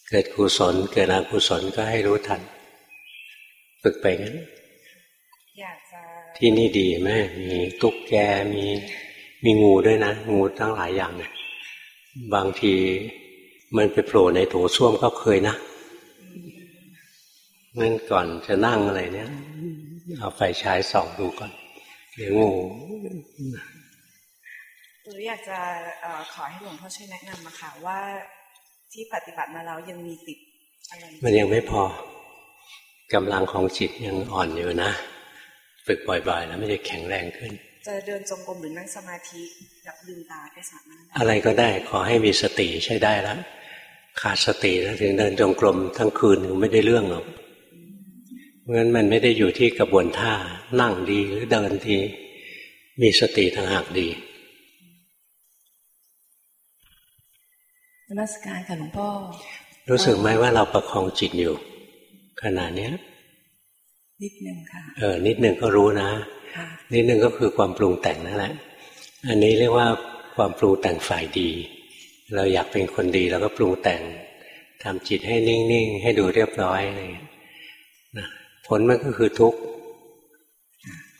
เกิดกุศลเกิดอกุศลก็ให้รู้ทัน ฝึกไปงั้นที่นี่ดีไหมมีตุ๊กแกมีมีงูด้วยนะ งูทั้งหลายอย่างเนี่ยบางทีมันไปโผล่ในโถส้วมก็เคยนะงั้นก่อนจะนั่งอะไรเนี่ย เอาไฟฉายส่องดูก่อนหรืองูหรืออยากจะขอให้หลวงพ่อช่วยแนะนำมาค่ะว่า ที่ปฏิบัติมาแล้วยังมีติดอะไรมันยังไม่พอกำลังของจิตยังอ่อนอยู่นะ ฝึกบ่อยๆ แล้วไม่ได้แข็งแรงขึ้น จะเดินจงกรมหรือนั่งสมาธิกับลืมตาก็สามารถอะไรก็ได้ขอให้มีสติใช้ได้แล้วขาดสติแล้วถึงเดินจงกรมทั้งคืนไม่ได้เรื่องหรอกเพราะฉะนั้นมันไม่ได้อยู่ที่กระบวนท่านั่งดีหรือเดินดี มีสติทางหากดี มัสการค่ะหลวงพ่อ รู้สึกไหมว่าเราประคองจิตอยู่ ขณะเนี้ย นิดหนึ่งค่ะ เออ นิดหนึ่งก็รู้นะ นิดหนึ่งก็คือความปรุงแต่งนั่นแหละ อันนี้เรียกว่าความปรุงแต่งฝ่ายดี เราอยากเป็นคนดีเราก็ปรุงแต่งทำจิตให้นิ่งๆ ให้ดูเรียบร้อยอะไรนะผลมันก็คือทุกข์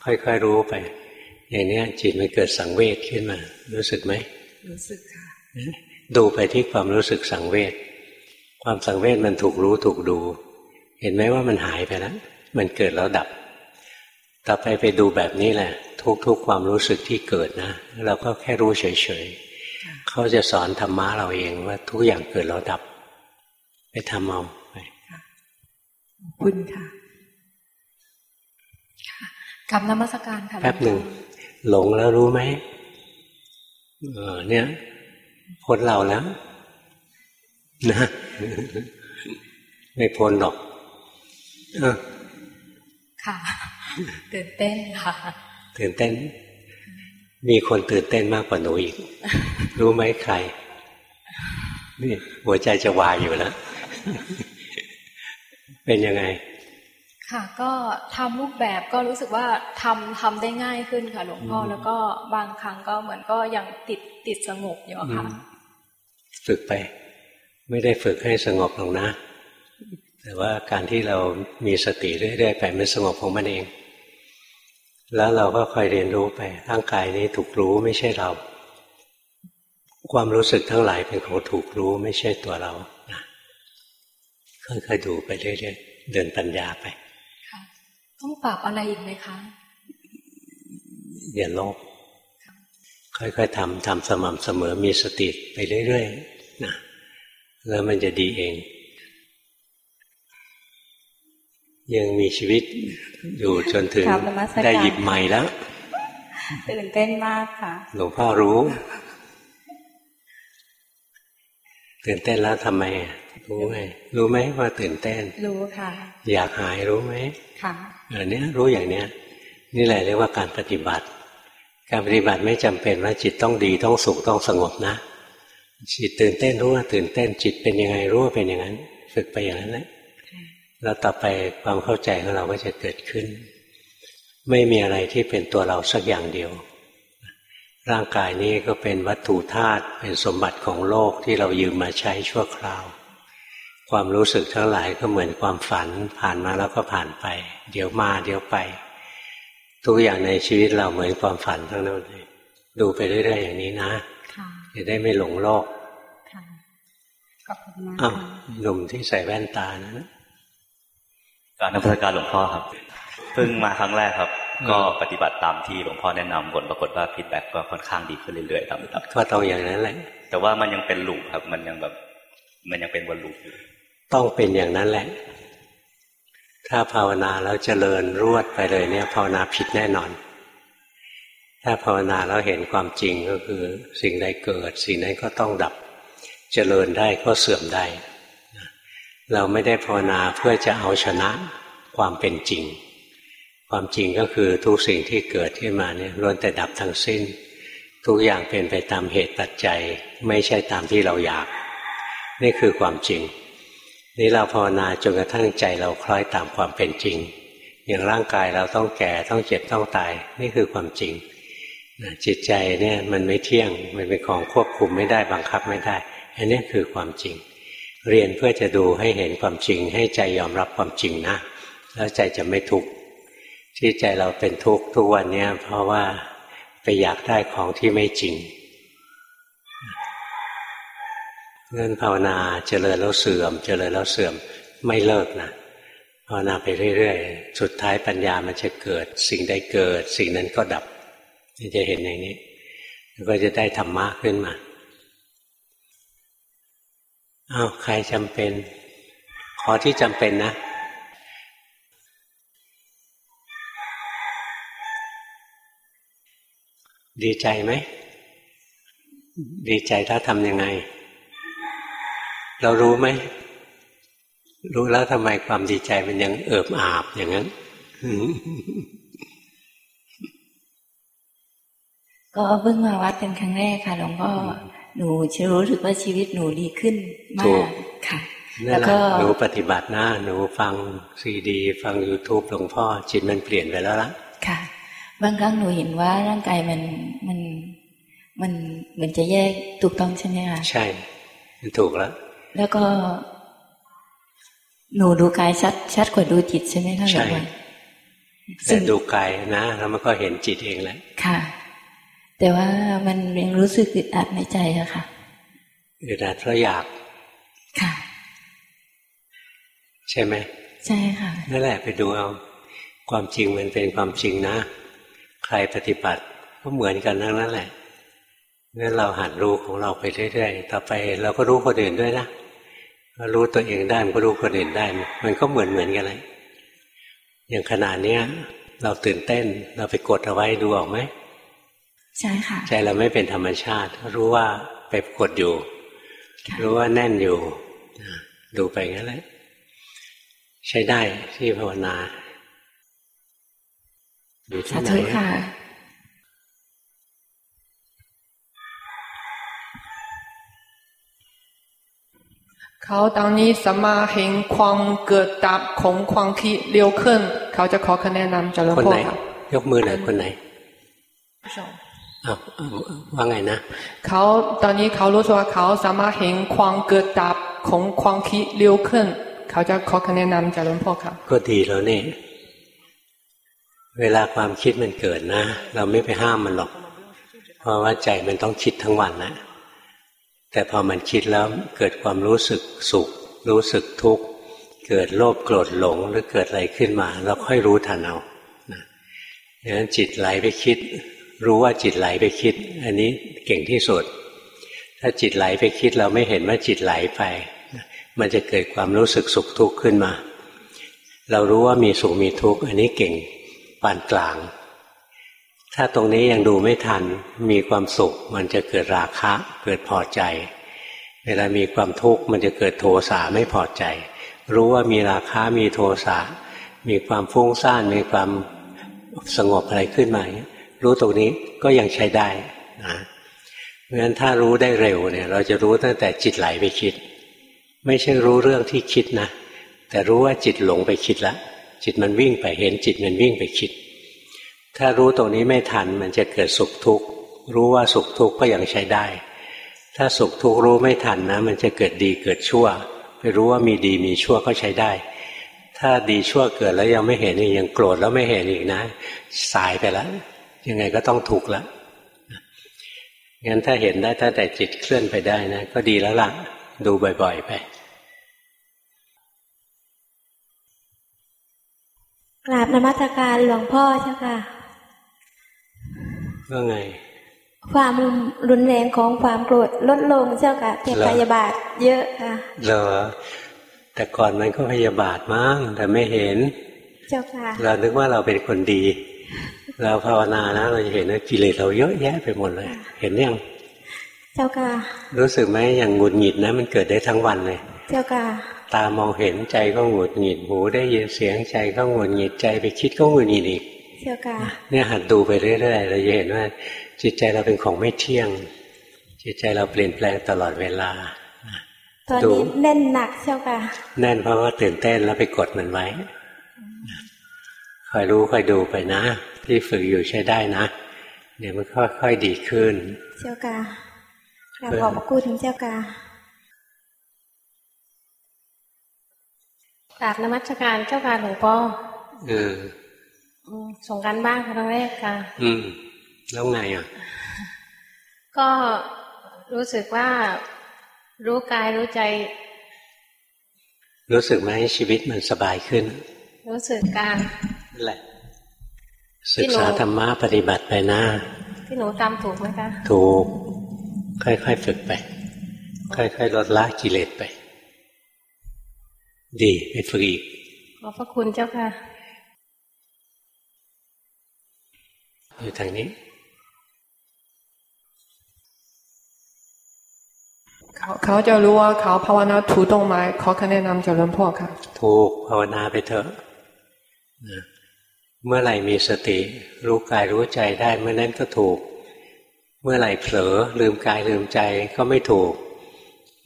ค่อยๆรู้ไป อย่างนี้จิตมันเกิดสังเวชขึ้นมา รู้สึกไหม รู้สึกค่ะ ดูไปที่ความรู้สึกสังเวชความสังเวชมันถูกรู้ถูกดู เห็นไหมว่ามันหายไปแล้วมันเกิดแล้วดับ ต่อไปไปดูแบบนี้แหละ ทุกๆความรู้สึกที่เกิดนะเราก็แค่รู้เฉยๆเขาจะสอนธรรมะเราเองว่าทุกอย่างเกิดแล้วดับ ไปทำเอาไปคุณค่ะกับนมัสการค่ะแป๊บหนึ่งหลงแล้วรู้ไหมเออเนี่ย พ้นเราแล้วนะไม่พ้นหรอกค่ะตื่นเต้นค่ะตื่นเต้น มีคนตื่นเต้นมากกว่าหนูอีก รู้ไหมใคร นี่หัวใจจะวายอยู่แล้ว เป็นยังไง ค่ะ ก็ทำรูปแบบก็รู้สึกว่าทำทำได้ง่ายขึ้นค่ะหลวงพ่อแล้วก็บางครั้งก็เหมือนก็ยังติดติดสงบอยู่ค่ะฝึกไป ไม่ได้ฝึกให้สงบหรอกนะ แต่ว่าการที่เรามีสติเรื่อยๆไปมันสงบของมันเอง แล้วเราก็คอยเรียนรู้ไปร่างกายนี้ถูกรู้ไม่ใช่เรา ความรู้สึกทั้งหลายเป็นของถูกรู้ไม่ใช่ตัวเรานะค่อยๆดูไปเรื่อยๆเดินปัญญาไป ต้องปรับอะไรอีกไหมคะอย่าโลภค่อยๆทำทำสม่ำเสมอมีสติไปเรื่อยๆนะแล้วมันจะดีเอง ยังมีชีวิตอยู่จนถึงได้หยิบใหม่แล้วตื่นเต้นมากค่ะ หลวงพ่อรู้ ตื่นเต้นแล้วทำไมรู้ไหมรู้ไหมว่าตื่นเต้น รู้ค่ะ อยากหายรู้ไหมค่ะอันนี้รู้อย่างเนี้ย นี่แหละเรียกว่าการปฏิบัติ การปฏิบัติไม่จำเป็นว่าจิตต้องดีต้องสุขต้องสงบนะ จิตตื่นเต้นรู้ว่าตื่นเต้นจิตเป็นยังไงรู้ว่าเป็นอย่างนั้น ฝึกไปอย่างนั้นแหละแล้วต่อไปความเข้าใจของเราก็จะเกิดขึ้น ไม่มีอะไรที่เป็นตัวเราสักอย่างเดียว ร่างกายนี้ก็เป็นวัตถุธาตุเป็นสมบัติของโลกที่เรายืมมาใช้ชั่วคราว ความรู้สึกทั้งหลายก็เหมือนความฝันผ่านมาแล้วก็ผ่านไป เดี๋ยวมาเดี๋ยวไป ทุกอย่างในชีวิตเราเหมือนความฝันทั้งนั้นเลยดูไปเรื่อยๆอย่างนี้นะจะได้ไม่หลงโลกขอบคุณมากอ้าวหนุ่มที่ใส่แว่นตานะการนักพัฒการหลวงพ่อครับเพิ่งมาครั้งแรกครับ ก็ปฏิบัติตามที่หลวงพ่อแนะนำผลปรากฏว่าฟีดแบ็กก็ค่อนข้างดีขึ้นเรื่อยๆตามครับก็ต้องอย่างนั้นแหละแต่ว่ามันยังเป็นลูกครับมันยังแบบ มันยังเป็นวนลูกอยู่ต้องเป็นอย่างนั้นแหละ ถ้าภาวนาแล้วเจริญรวดไปเลยเนี่ย ภาวนาผิดแน่นอน ถ้าภาวนาแล้วเห็นความจริงก็คือ สิ่งใดเกิด สิ่งนั้นก็ต้องดับ เจริญได้ก็เสื่อมได้ เราไม่ได้ภาวนาเพื่อจะเอาชนะความเป็นจริง ความจริงก็คือทุกสิ่งที่เกิดขึ้นมาเนี่ยล้วนแต่ดับทั้งสิ้น ทุกอย่างเป็นไปตามเหตุปัจจัย ไม่ใช่ตามที่เราอยาก นี่คือความจริง นี่เราภาวนาจนกระทั่งใจเราคล้อยตามความเป็นจริง อย่างร่างกายเราต้องแก่ต้องเจ็บต้องตาย นี่คือความจริงจิตใจเนี่ยมันไม่เที่ยงมันเป็นของควบคุมไม่ได้บังคับไม่ได้ อันนี้คือความจริง เรียนเพื่อจะดูให้เห็นความจริง ให้ใจยอมรับความจริงนะ แล้วใจจะไม่ทุกข์ ที่ใจเราเป็นทุกข์ทุกวันนี้เพราะว่าไปอยากได้ของที่ไม่จริงเงินภาวนาเจริญแล้วเสื่อม เจริญแล้วเสื่อมไม่เลิกนะภาวนาไปเรื่อยๆ สุดท้ายปัญญามันจะเกิด สิ่งใดเกิด สิ่งนั้นก็ดับจะเห็นอย่างนี้ก็จะได้ธรรมะขึ้นมาอ้าวใครจำเป็น ขอที่จำเป็นนะ ดีใจไหม ดีใจถ้าทำยังไง เรารู้ไหม รู้แล้วทำไมความดีใจมันยังเอิบอาบอย่างนั้น ก็เพิ่งมาวัดเป็นครั้งแรกค่ะหลวงพ่อหนูรู้สึกว่าชีวิตหนูดีขึ้นมากค่ะแล้วก็หนูปฏิบัตินะหนูฟังซีดี ฟัง youtube หลวงพ่อจิตมันเปลี่ยนไปแล้วล่ะ ค่ะ บางครั้งหนูเห็นว่าร่างกายมันมันมันเหมือนจะแยกถูกต้องใช่ไหมคะใช่ มันถูกแล้ว แล้วก็ หนูดูกายชัดชัดกว่าดูจิตใช่ไหมคะใช่แต่ดูกายนะ แล้วมันก็เห็นจิตเองแหละค่ะ แต่ว่ามันยังรู้สึกอึดอัดในใจอะค่ะอึดอัดเพราะอยากค่ะ ใช่ไหมใช่ค่ะนั่นแหละไปดูเอาความจริงมันเป็นความจริงนะใค รปฏิบัติก็เหมือนกันทั้งนั้นแหละงั้นเราหัดรู้ของเราไปเรื่อยๆ ต่อไปเราก็รู้คนอื่นด้วยนะรู้ตัวเองได้มันก็รู้คนอื่นได้ มันก็เหมือนเหมือนกันเลยอย่างขนาดนี้เราตื่นเต้น เราไปกดเอาไว้ดูออกไหมใช่ค่ะ ใจเราไม่เป็นธรรมชาติ รู้ว่าไปกดอยู่ รู้ว่าแน่นอยู่ ดูไปงั้นแหละ ใช้ได้ที่ภาวนา อยู่ที่ไหนค่ะเขาตอนนี้สมาเห็นความเกิดดับของความคิดเร็วขึ้น เขาจะขอคะแนนนำจากหลวงพ่อค่ะยกมือหน่อยคนไหนว่าไงนะเขาตอนนี้เขารู้สึกว่าเขาสามารถเห็นความเกิดดับของความคิดเร็วขึ้น เขาจะขอคะแนนนำจากหลวงพ่อครับก็ดีแล้วนี่ เวลาความคิดมันเกิดนะ เราไม่ไปห้ามมันหรอก เพราะว่าใจมันต้องคิดทั้งวันนะแต่พอมันคิดแล้วเกิดความรู้สึกสุข รู้สึกทุกข์เกิดโลภโกรธหลงหรือเกิดอะไรขึ้นมา เราค่อยรู้ทันเอาดังนั้นจิตไหลไปคิด รู้ว่าจิตไหลไปคิด อันนี้เก่งที่สุด ถ้าจิตไหลไปคิดเราไม่เห็นว่าจิตไหลไป มันจะเกิดความรู้สึกสุขทุกข์ขึ้นมา เรารู้ว่ามีสุขมีทุกข์อันนี้เก่ง ปานกลาง ถ้าตรงนี้ยังดูไม่ทันมีความสุข มันจะเกิดราคะ เกิดพอใจ เวลามีความทุกข์มันจะเกิดโทสะไม่พอใจ รู้ว่ามีราคะมีโทสะมีความฟุ้งซ่านมีความสงบอะไรขึ้นมารู้ตรงนี้ก็ยังใช้ได้นะเพราะฉะนั้นถ้ารู้ได้เร็วเนี่ย เราจะรู้ตั้งแต่จิตไหลไปคิด ไม่ใช่รู้เรื่องที่คิดนะแต่รู้ว่าจิตหลงไปคิดแล้ว จิตมันวิ่งไปเห็นจิตมันวิ่งไปคิด ถ้ารู้ตรงนี้ไม่ทันมันจะเกิดสุขทุกข์รู้ว่าสุขทุกข์ก็ยังใช้ได้ ถ้าสุขทุกข์รู้ไม่ทันนะ มันจะเกิดดีเกิดชั่ว ไปรู้ว่ามีดีมีชั่วก็ใช้ได้ ถ้าดีชั่วเกิดแล้วยังไม่เห็นอีกยังโกรธแล้วไม่เห็นอีกนะ สายไปแล้วยังไงก็ต้องถูกแล้วงั้นถ้าเห็นได้ถ้าแต่จิตเคลื่อนไปได้นะ ก็ดีแล้วล่ะ ดูบ่อย ๆ ไป กราบนมัสการหลวงพ่อเจ้าค่ะว่าไง ความรุนแรงของความโกรธลดลงเจ้าค่ะแต่พยาบาทเยอะค่ะเหรอแต่ก่อนมันก็พยาบาทมั้งแต่ไม่เห็น เจ้าค่ะ เรานึกว่าเราเป็นคนดี เราภาวนานะเราจะเห็นว่ากิเลสเราเยอะแยะไปหมดเลย เห็นยังเจ้าค่ะ รู้สึกไหมอย่างหงุดหงิดนะ มันเกิดได้ทั้งวันเลย เจ้าค่ะ ตามองเห็นใจก็หงุดหงิดหูได้ยินเสียงใจก็หงุดหงิดใจไปคิดก็หงุดหงิดอีกเจ้าค่ะเนี่ยหัดดูไปเรื่อยๆเราจะเห็นว่า จิตใจเราเป็นของไม่เที่ยง จิตใจเราเปลี่ยนแปลงตลอดเวลาตอนนี้แน่นหนักเจ้าค่ะแน่นเพราะว่าตื่นเต้นแล้วไปกดมันไว้คอยรู้คอยดูไปนะ ที่ฝึกอยู่ใช้ได้นะเดี๋ยวมันค่อยๆดีขึ้น เจ้าค่ะขอบพระคุณเจ้าค่ะ กราบนมัสการเจ้าค่ะหลวงพ่อเออส่งกันบ้างครั้งแรกค่ะ อืม แล้วไงอะ ก็รู้สึกว่ารู้กายรู้ใจ รู้สึกไหมชีวิตมันสบายขึ้น รู้สึกการแหละ ศึกษาธรรมะปฏิบัติไปนะที่หนูทำถูกไหมคะ ถูก ค่อยๆฝึกไป ค่อยๆลดละกิเลสไป ดีไปฝึกอีก ขอบพระคุณเจ้าค่ะอยู่ทางนี้เขาเขาจะรู้ว่าเขาภาวนาถูกต้องไหมเขาคะแนะนำเจริญพ่อค่ะ ถูกภาวนาไปเถอะเมื่อไหร่มีสติ รู้กายรู้ใจได้เมื่อนั้นก็ถูก เมื่อไหร่เผลอลืมกายลืมใจก็ไม่ถูก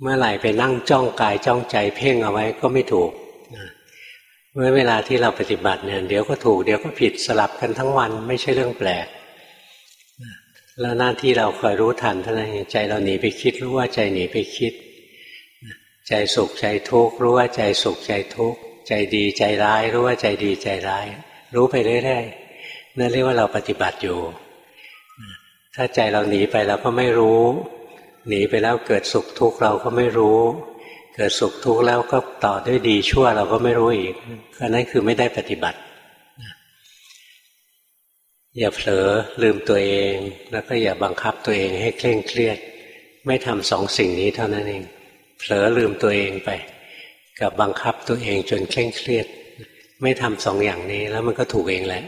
เมื่อไหร่ไปนั่งจ้องกายจ้องใจเพ่งเอาไว้ก็ไม่ถูกเมื่อเวลาที่เราปฏิบัติเนี่ยเดี๋ยวก็ถูกเดี๋ยวก็ผิดสลับกันทั้งวันไม่ใช่เรื่องแปลกแล้วหน้าที่เราคอยรู้ทันเท่านั้นใจเราหนีไปคิดรู้ว่าใจหนีไปคิด ใจสุขใจทุกข์รู้ว่าใจสุขใจทุกข์ใจดีใจร้ายรู้ว่าใจดีใจร้าย รู้ไปเรื่อยๆนั่นเรียกว่าเราปฏิบัติอยู่ ถ้าใจเราหนีไปเราก็ไม่รู้ หนีไปแล้วเกิดสุขทุกข์เราก็ไม่รู้ เกิดสุขทุกข์แล้วก็ต่อด้วยดีชั่วเราก็ไม่รู้อีกอันนั้นคือไม่ได้ปฏิบัติอย่าเผลอลืมตัวเอง แล้วก็อย่าบังคับตัวเองให้เคร่งเครียด ไม่ทำสองสิ่งนี้เท่านั้นเอง เผลอลืมตัวเองไป กับบังคับตัวเองจนเคร่งเครียด ไม่ทำสองอย่างนี้แล้วมันก็ถูกเองแหละ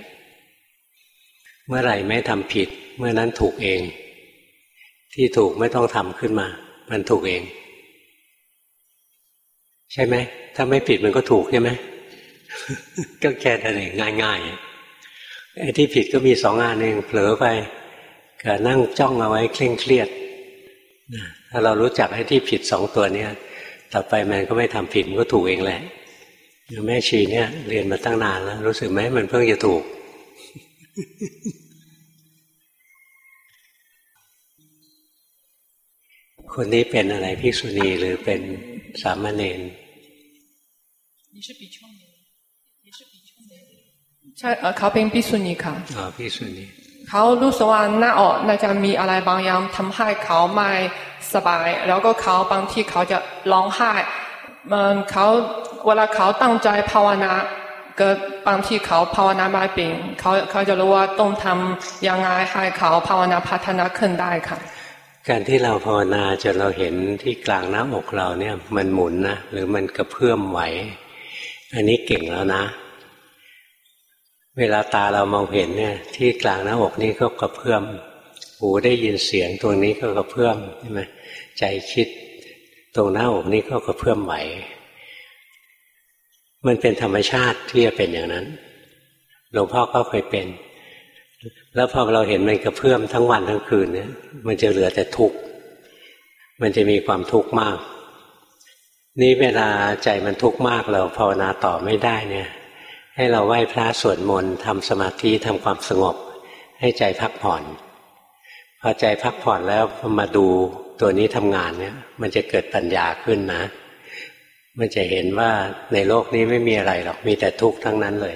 เมื่อไหร่ไม่ทำผิด เมื่อนั้นถูกเอง ที่ถูกไม่ต้องทำขึ้นมา มันถูกเอง ใช่ไหม ถ้าไม่ผิดมันก็ถูกใช่ไหมก็แค่นั้นเองง่ายๆไอ้ที่ผิดก็มีสองอันเองเผลอไปกับนั่งจ้องเอาไว้เคร่งเครียดถ้าเรารู้จักไอ้ที่ผิดสองตัวเนี้ยต่อไปมันก็ไม่ทำผิดมันก็ถูกเองแหละแม่ชีเนี่ย เรียนมาตั้งนานแล้ว รู้สึกไหมมันเพิ่งจะถูก คนนี้เป็นอะไรภิกษุณีหรือเป็นสามเณรใช่เขาเป็นพิสุนีค่ะอ๋อพิสุนีเขารู้สึกว่าหน้าอกน่าจะมีอะไรบางอย่างทำให้เขาไม่สบาย แล้วก็เขาบางทีเขาจะร้องไห้มันเขาเวลาเขาตั้งใจภาวนาก็บางทีเขาภาวนาไม่เป็นเขาเขาจะรู้ว่าต้องทำยังไงให้เขาภาวนาพัฒนาขึ้นได้ค่ะ การที่เราภาวนาจนเราเห็นที่กลางหน้าอกเราเนี่ย มันหมุนนะหรือมันกระเพื่อมไหว อันนี้เก่งแล้วนะ เวลาตาเรามองเห็นเนี่ย ที่กลางหน้าอกนี่ก็กระเพื่อมหูได้ยินเสียงตรงนี้ก็กระเพื่อมใช่ไหมใจคิดตรงหน้าอกนี่ก็กระเพื่อมไหว มันเป็นธรรมชาติที่จะเป็นอย่างนั้นหลวงพ่อก็เคยเป็น แล้วพอเราเห็นมันกระเพื่อมทั้งวันทั้งคืนเนี่ย มันจะเหลือแต่ทุกข์ มันจะมีความทุกข์มาก นี่เวลาใจมันทุกข์มากเราภาวนาต่อไม่ได้เนี่ย ให้เราไหว้พระสวดมนต์ทำสมาธิทำความสงบ ให้ใจพักผ่อน พอใจพักผ่อนแล้วมาดูตัวนี้ทำงานเนี่ย มันจะเกิดปัญญาขึ้นนะ มันจะเห็นว่าในโลกนี้ไม่มีอะไรหรอกมีแต่ทุกข์ทั้งนั้นเลย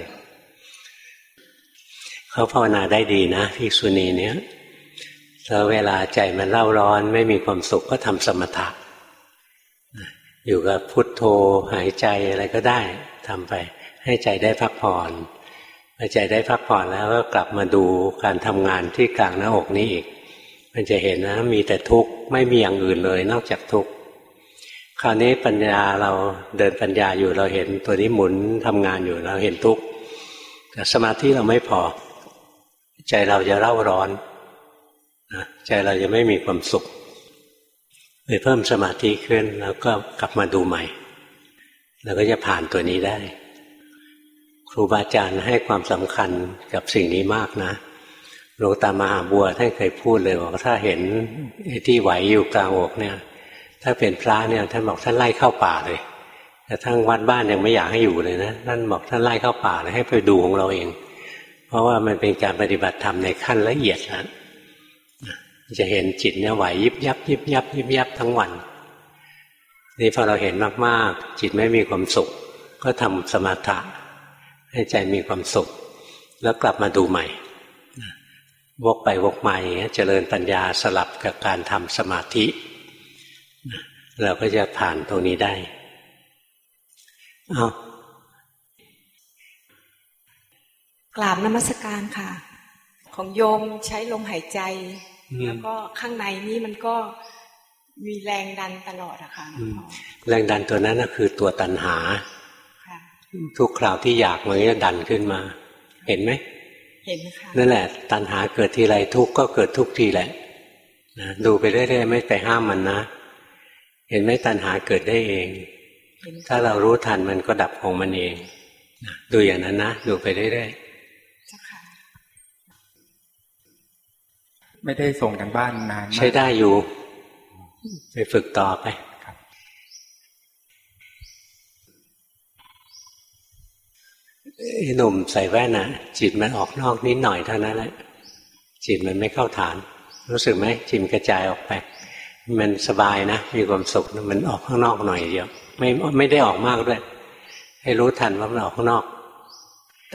เขาภาวนาได้ดีนะภิกษุณีเนี้ยแล้วเวลาใจมันเล่าร้อนไม่มีความสุขก็ทำสมถะอยู่กับพุทโธหายใจอะไรก็ได้ทำไป ให้ใจได้พักผ่อนพอใจได้พักผ่อนแล้วก็กลับมาดูการทำงานที่กลางหน้าอกนี้อีก มันจะเห็นนะมีแต่ทุกข์ไม่มีอย่างอื่นเลย นอกจากทุกข์คราวนี้ปัญญาเราเดินปัญญาอยู่เราเห็นตัวนี้หมุนทำงานอยู่เราเห็นทุกข์แต่สมาธิเราไม่พอ ใจเราจะเร่าร้อนใจเราจะไม่มีความสุขไปเพิ่มสมาธิขึ้น แล้วก็กลับมาดูใหม่ แล้วก็จะผ่านตัวนี้ได้ ครูบาอาจารย์ให้ความสำคัญกับสิ่งนี้มากนะหลวงตามหาบัวท่านเคยพูดเลยว่าถ้าเห็นที่ไหวอยู่กลางอกเนี่ย ถ้าเป็นพระเนี่ย ท่านบอกท่านไล่เข้าป่าเลยแต่ทั้งวัดบ้านยังไม่อยากให้อยู่เลยนะท่านบอกท่านไล่เข้าป่าเลยให้ไปดูของเราเอง ราะว่ามันเป็นการปฏิบัติธรรมในขั้นละเอียดแล้วจะเห็นจิตเนี่ยไหวยิบยับยิบยับยิบยับทั้งวัน นี่พอเราเห็นมากๆ จิตไม่มีความสุข ก็ทำสมาธิให้ใจมีความสุข แล้วกลับมาดูใหม่วกไปวกมาอย่างเงี้ยเจริญปัญญาสลับกับการทำสมาธิเราก็จะผ่านตรงนี้ได้เอา กราบนมัสการค่ะ ของโยมใช้ลมหายใจ แล้วก็ข้างในนี้มันก็มีแรงดันตลอดอะค่ะแรงดันตัวนั้นก็คือตัวตันหา ทุกคราวที่อยากมันก็ดันขึ้นมา เห็นไหมเห็นค่ะนั่นแหละ ตันหาเกิดทีไรทุกก็เกิดทุกทีแหละนะดูไปเรื่อยๆไม่ไปห้ามมันนะ เห็นไหมตันหาเกิดได้เอง ถ้าเรารู้ทันมันก็ดับของมันเองดูอย่างนั้นนะ ดูไปเรื่อยๆ ไม่ได้ส่งกันบ้านนานใช้ได้อยู่ ไปฝึกต่อไปครับหนุ่มใส่แว่นนะจิตมันออกนอกนิดหน่อยเท่านั้นแหละจิตมันไม่เข้าฐาน รู้สึกไหมจิตกระจายออกไป มันสบายนะ มีความสุขมันออกข้างนอกหน่อยเดียวไม่ไม่ได้ออกมากด้วย ให้รู้ทันว่ามันออกข้างนอก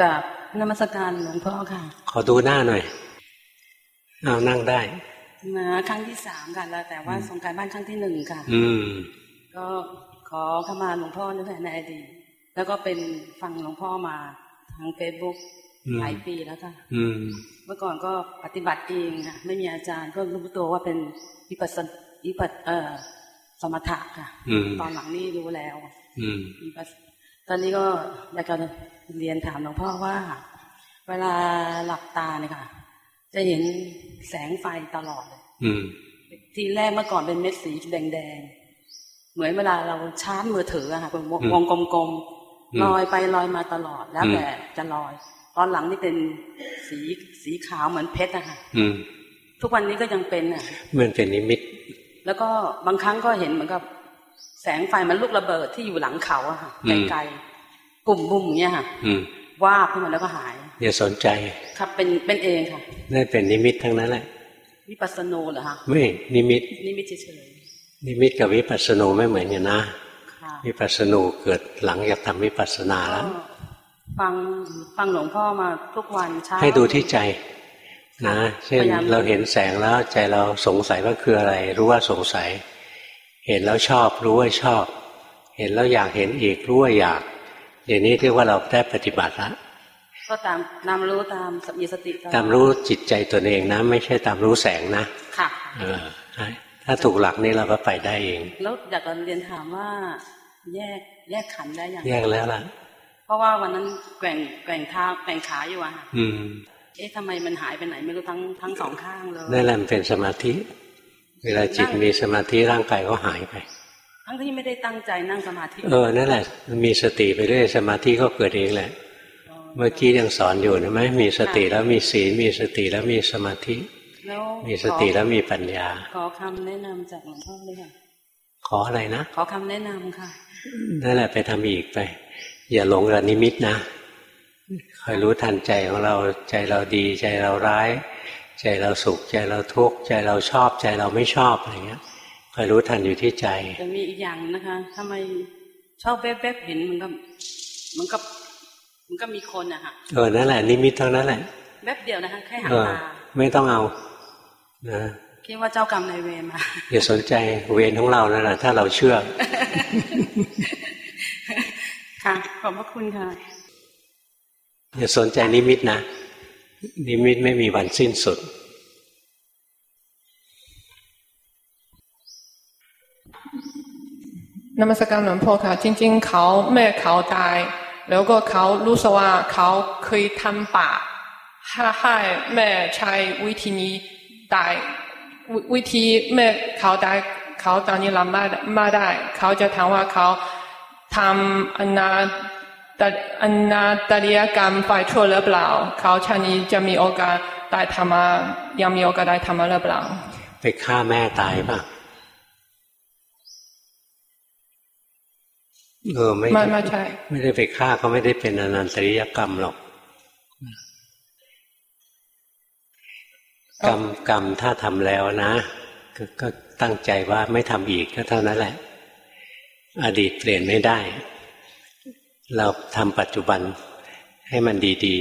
กับนมัสการหลวงพ่อค่ะ ขอดูหน้าหน่อย เอานั่งได้มาครั้งที่สามค่ะแล้วแต่ว่าสงการบ้านครั้งที่หนึ่งค่ะ อืม ก็ขอเข้ามาหลวงพ่อนั่นแหละในอดีตแล้วก็เป็นฟังหลวงพ่อมาทางเฟซบุ๊กหลายปีแล้วค่ะเมื่อก่อนก็ปฏิบัติเองค่ะไม่มีอาจารย์ก็รู้ตัวว่าเป็นวิปัสสวิปัสเอ่อสมถะค่ะตอนหลังนี่รู้แล้วตอนนี้ก็อยากจะเรียนถามหลวงพ่อว่า เวลาหลับตาเนี่ยค่ะ จะเห็นแสงไฟตลอดเลยทีแรกเมื่อก่อนเป็นเม็ดสีแดงๆ เหมือนเวลาเราชาร์จมือถืออะค่ะเป็นวงกลมๆลอยไปลอยมาตลอดแล้วแต่จะลอย ตอนหลังนี่เป็นสีสีขาวเหมือนเพชรอะค่ะทุกวันนี้ก็ยังเป็นอะมันเป็นนิมิต แล้วก็บางครั้งก็เห็นเหมือนกับ แสงไฟมันลูกระเบิดที่อยู่หลังเขาอะค่ะไกลๆกลุ่มบุ่มเงี้ยค่ะวาบขึ้นมาแล้วก็หาย อย่าสนใจครับเป็นเป็นเองค่ะนั่นเป็นนิมิตทั้งนั้นแหละวิปัสสนูเหรอคะไม่นิมิตนิมิตเฉยนิมิตกับวิปัสสนูไม่เหมือนกันนะวิปัสสนูเกิดหลังจากทำวิปัสสนาแล้วฟังฟังหลวงพ่อมาทุกวันเช้าให้ดูที่ใจนะเช่นเราเห็นแสงแล้วใจเราสงสัยว่าคืออะไร รู้ว่าสงสัย เห็นแล้วชอบ รู้ว่าชอบ เห็นแล้วอยากเห็นอีกรู้ว่าอยาก อย่างนี้เรียกว่าเราได้ปฏิบัติแล้ว ก็ตามตามรู้ตามมีสติตามรู้จิตใจตัวเองนะ ไม่ใช่ตามรู้แสงนะ ค่ะ เออ ถ้าถูกหลักนี่เราก็ไปได้เอง แล้วอยากเรียนถามว่า แยกแยกขันได้อย่างแยกแล้วล่ะ เพราะว่าวันนั้นแกว่งแกว่งเท้าแกว่งขาอยู่อะอืม เอ๊ะทำไมมันหายไปไหนไม่รู้ทั้งทั้งสองข้างเลยนั่นแหละมันเป็นสมาธิ เวลาจิตมีสมาธิร่างกายก็หายไป ทั้งที่ไม่ได้ตั้งใจนั่งสมาธิ เออ นั่นแหละ มีสติไปเรื่อยสมาธิก็เกิดเองแหละ เมื่อกี้ยังสอนอยู่นะไหมมีสติแล้วมีศีลมีสติแล้วมีสมาธิมีสติแล้วมีปัญญา ขอคำแนะนำจากหลวงพ่อเลยค่ะขออะไรนะขอคำแนะนำค่ะนั่นแหละไปทำอีกไป อย่าหลงกับนิมิตนะคอยรู้ทันใจของเราใจเราดี ใจเราร้าย ใจเราสุข ใจเราทุกข์ใจเราชอบ ใจเราไม่ชอบอะไรเงี้ยคอยรู้ทันอยู่ที่ใจแต่มีอีกอย่างนะคะทำไมชอบแวบๆเห็นมันก็มันก็ มันก็มีคนอะค่ะเออนั่นแหละนิมิตเท่านั้นแหละแวบเดียวนะคะแค่หางตาไม่ต้องเอานะคิดว่าเจ้ากรรมนายเวรมาอย่าสนใจเวรของเรานั่นแหละถ้าเราเชื่อ ค่ะขอบพระคุณค่ะอย่าสนใจนิมิตนะ นิมิตไม่มีวันสิ้นสุดนมัสการหลวงพ่อค่ะ จริง ๆ เขาแม่เขาตาย แล้วก็เขารู้สึกว่าเขาเคยทำบาปให้แม่ใช้วิธีนี้ตายวิธีแม่เขาตายเขาตอนนี้รับมามาได้ เขาจะถามว่าเขาทำอนาตอนาตริยกรรมไปชั่วหรือเปล่า เขาชานี้จะมีโอกาสได้ทำมายังมีโอกาสได้ทำมาหรือเปล่า ไปฆ่าแม่ตายป่ะ เออไม่ไม่ใช่ ไม่ได้ไปฆ่าเขาไม่ได้เป็นอนันตริยกรรมหรอก กรรมกรรมถ้าทำแล้วนะก็ตั้งใจว่าไม่ทำอีกก็เท่านั้นแหละ อดีตเปลี่ยนไม่ได้ เราทำปัจจุบันให้มันดี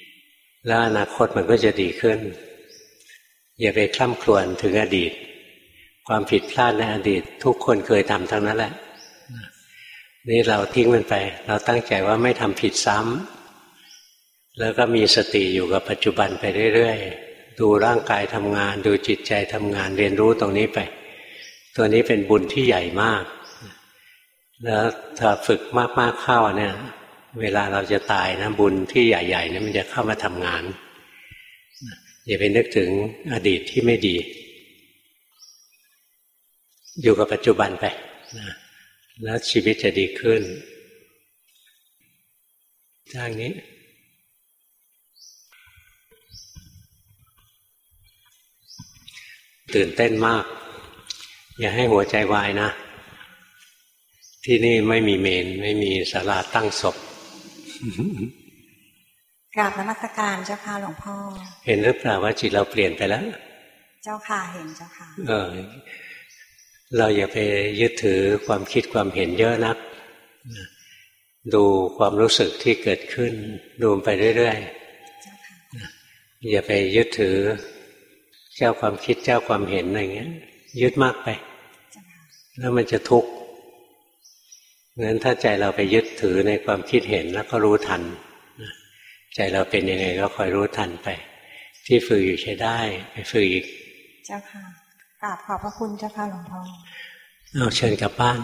ๆ แล้วอนาคตมันก็จะดีขึ้น อย่าไปคล่ำครวญถึงอดีต ความผิดพลาดในอดีต ทุกคนเคยทำทั้งนั้นแหละ นี่เราทิ้งมันไป เราตั้งใจว่าไม่ทำผิดซ้ำแล้วก็มีสติอยู่กับปัจจุบันไปเรื่อยๆ ดูร่างกายทำงาน ดูจิตใจทำงานเรียนรู้ตรงนี้ไป ตัวนี้เป็นบุญที่ใหญ่มาก แล้วถ้าฝึกมากๆเข้าเนี่ย เวลาเราจะตายนะบุญที่ใหญ่ๆนี่มันจะเข้ามาทำงานอย่าไปนึกถึงอดีตที่ไม่ดี อยู่กับปัจจุบันไปนะ แล้วชีวิตจะดีขึ้นทางนี้ ตื่นเต้นมาก อย่าให้หัวใจวายนะ ที่นี่ไม่มีเมน ไม่มีศาลาตั้งศพกราบนมัสการเจ้าค่ะหลวงพ่อ เห็นหรือเปล่าว่าจิตเราเปลี่ยนไปแล้ว เจ้าค่ะเห็นเจ้าค่ะ เออ เราอย่าไปยึดถือความคิดความเห็นเยอะนัก ดูความรู้สึกที่เกิดขึ้น ดูไปเรื่อยๆอย่าไปยึดถือ เจ้าความคิดเจ้าความเห็นอะไรเงี้ย ยึดมากไป แล้วมันจะทุกข์งั้นถ้าใจเราไปยึดถือในความคิดเห็นแล้วก็รู้ทันใจเราเป็นยังไงก็คอยรู้ทันไป ที่ฝึกอยู่ใช้ได้ ไปฝึกอีก เจ้าค่ะ กราบขอบพระคุณเจ้าค่ะหลวงพ่อเอาเชิญกลับบ้าน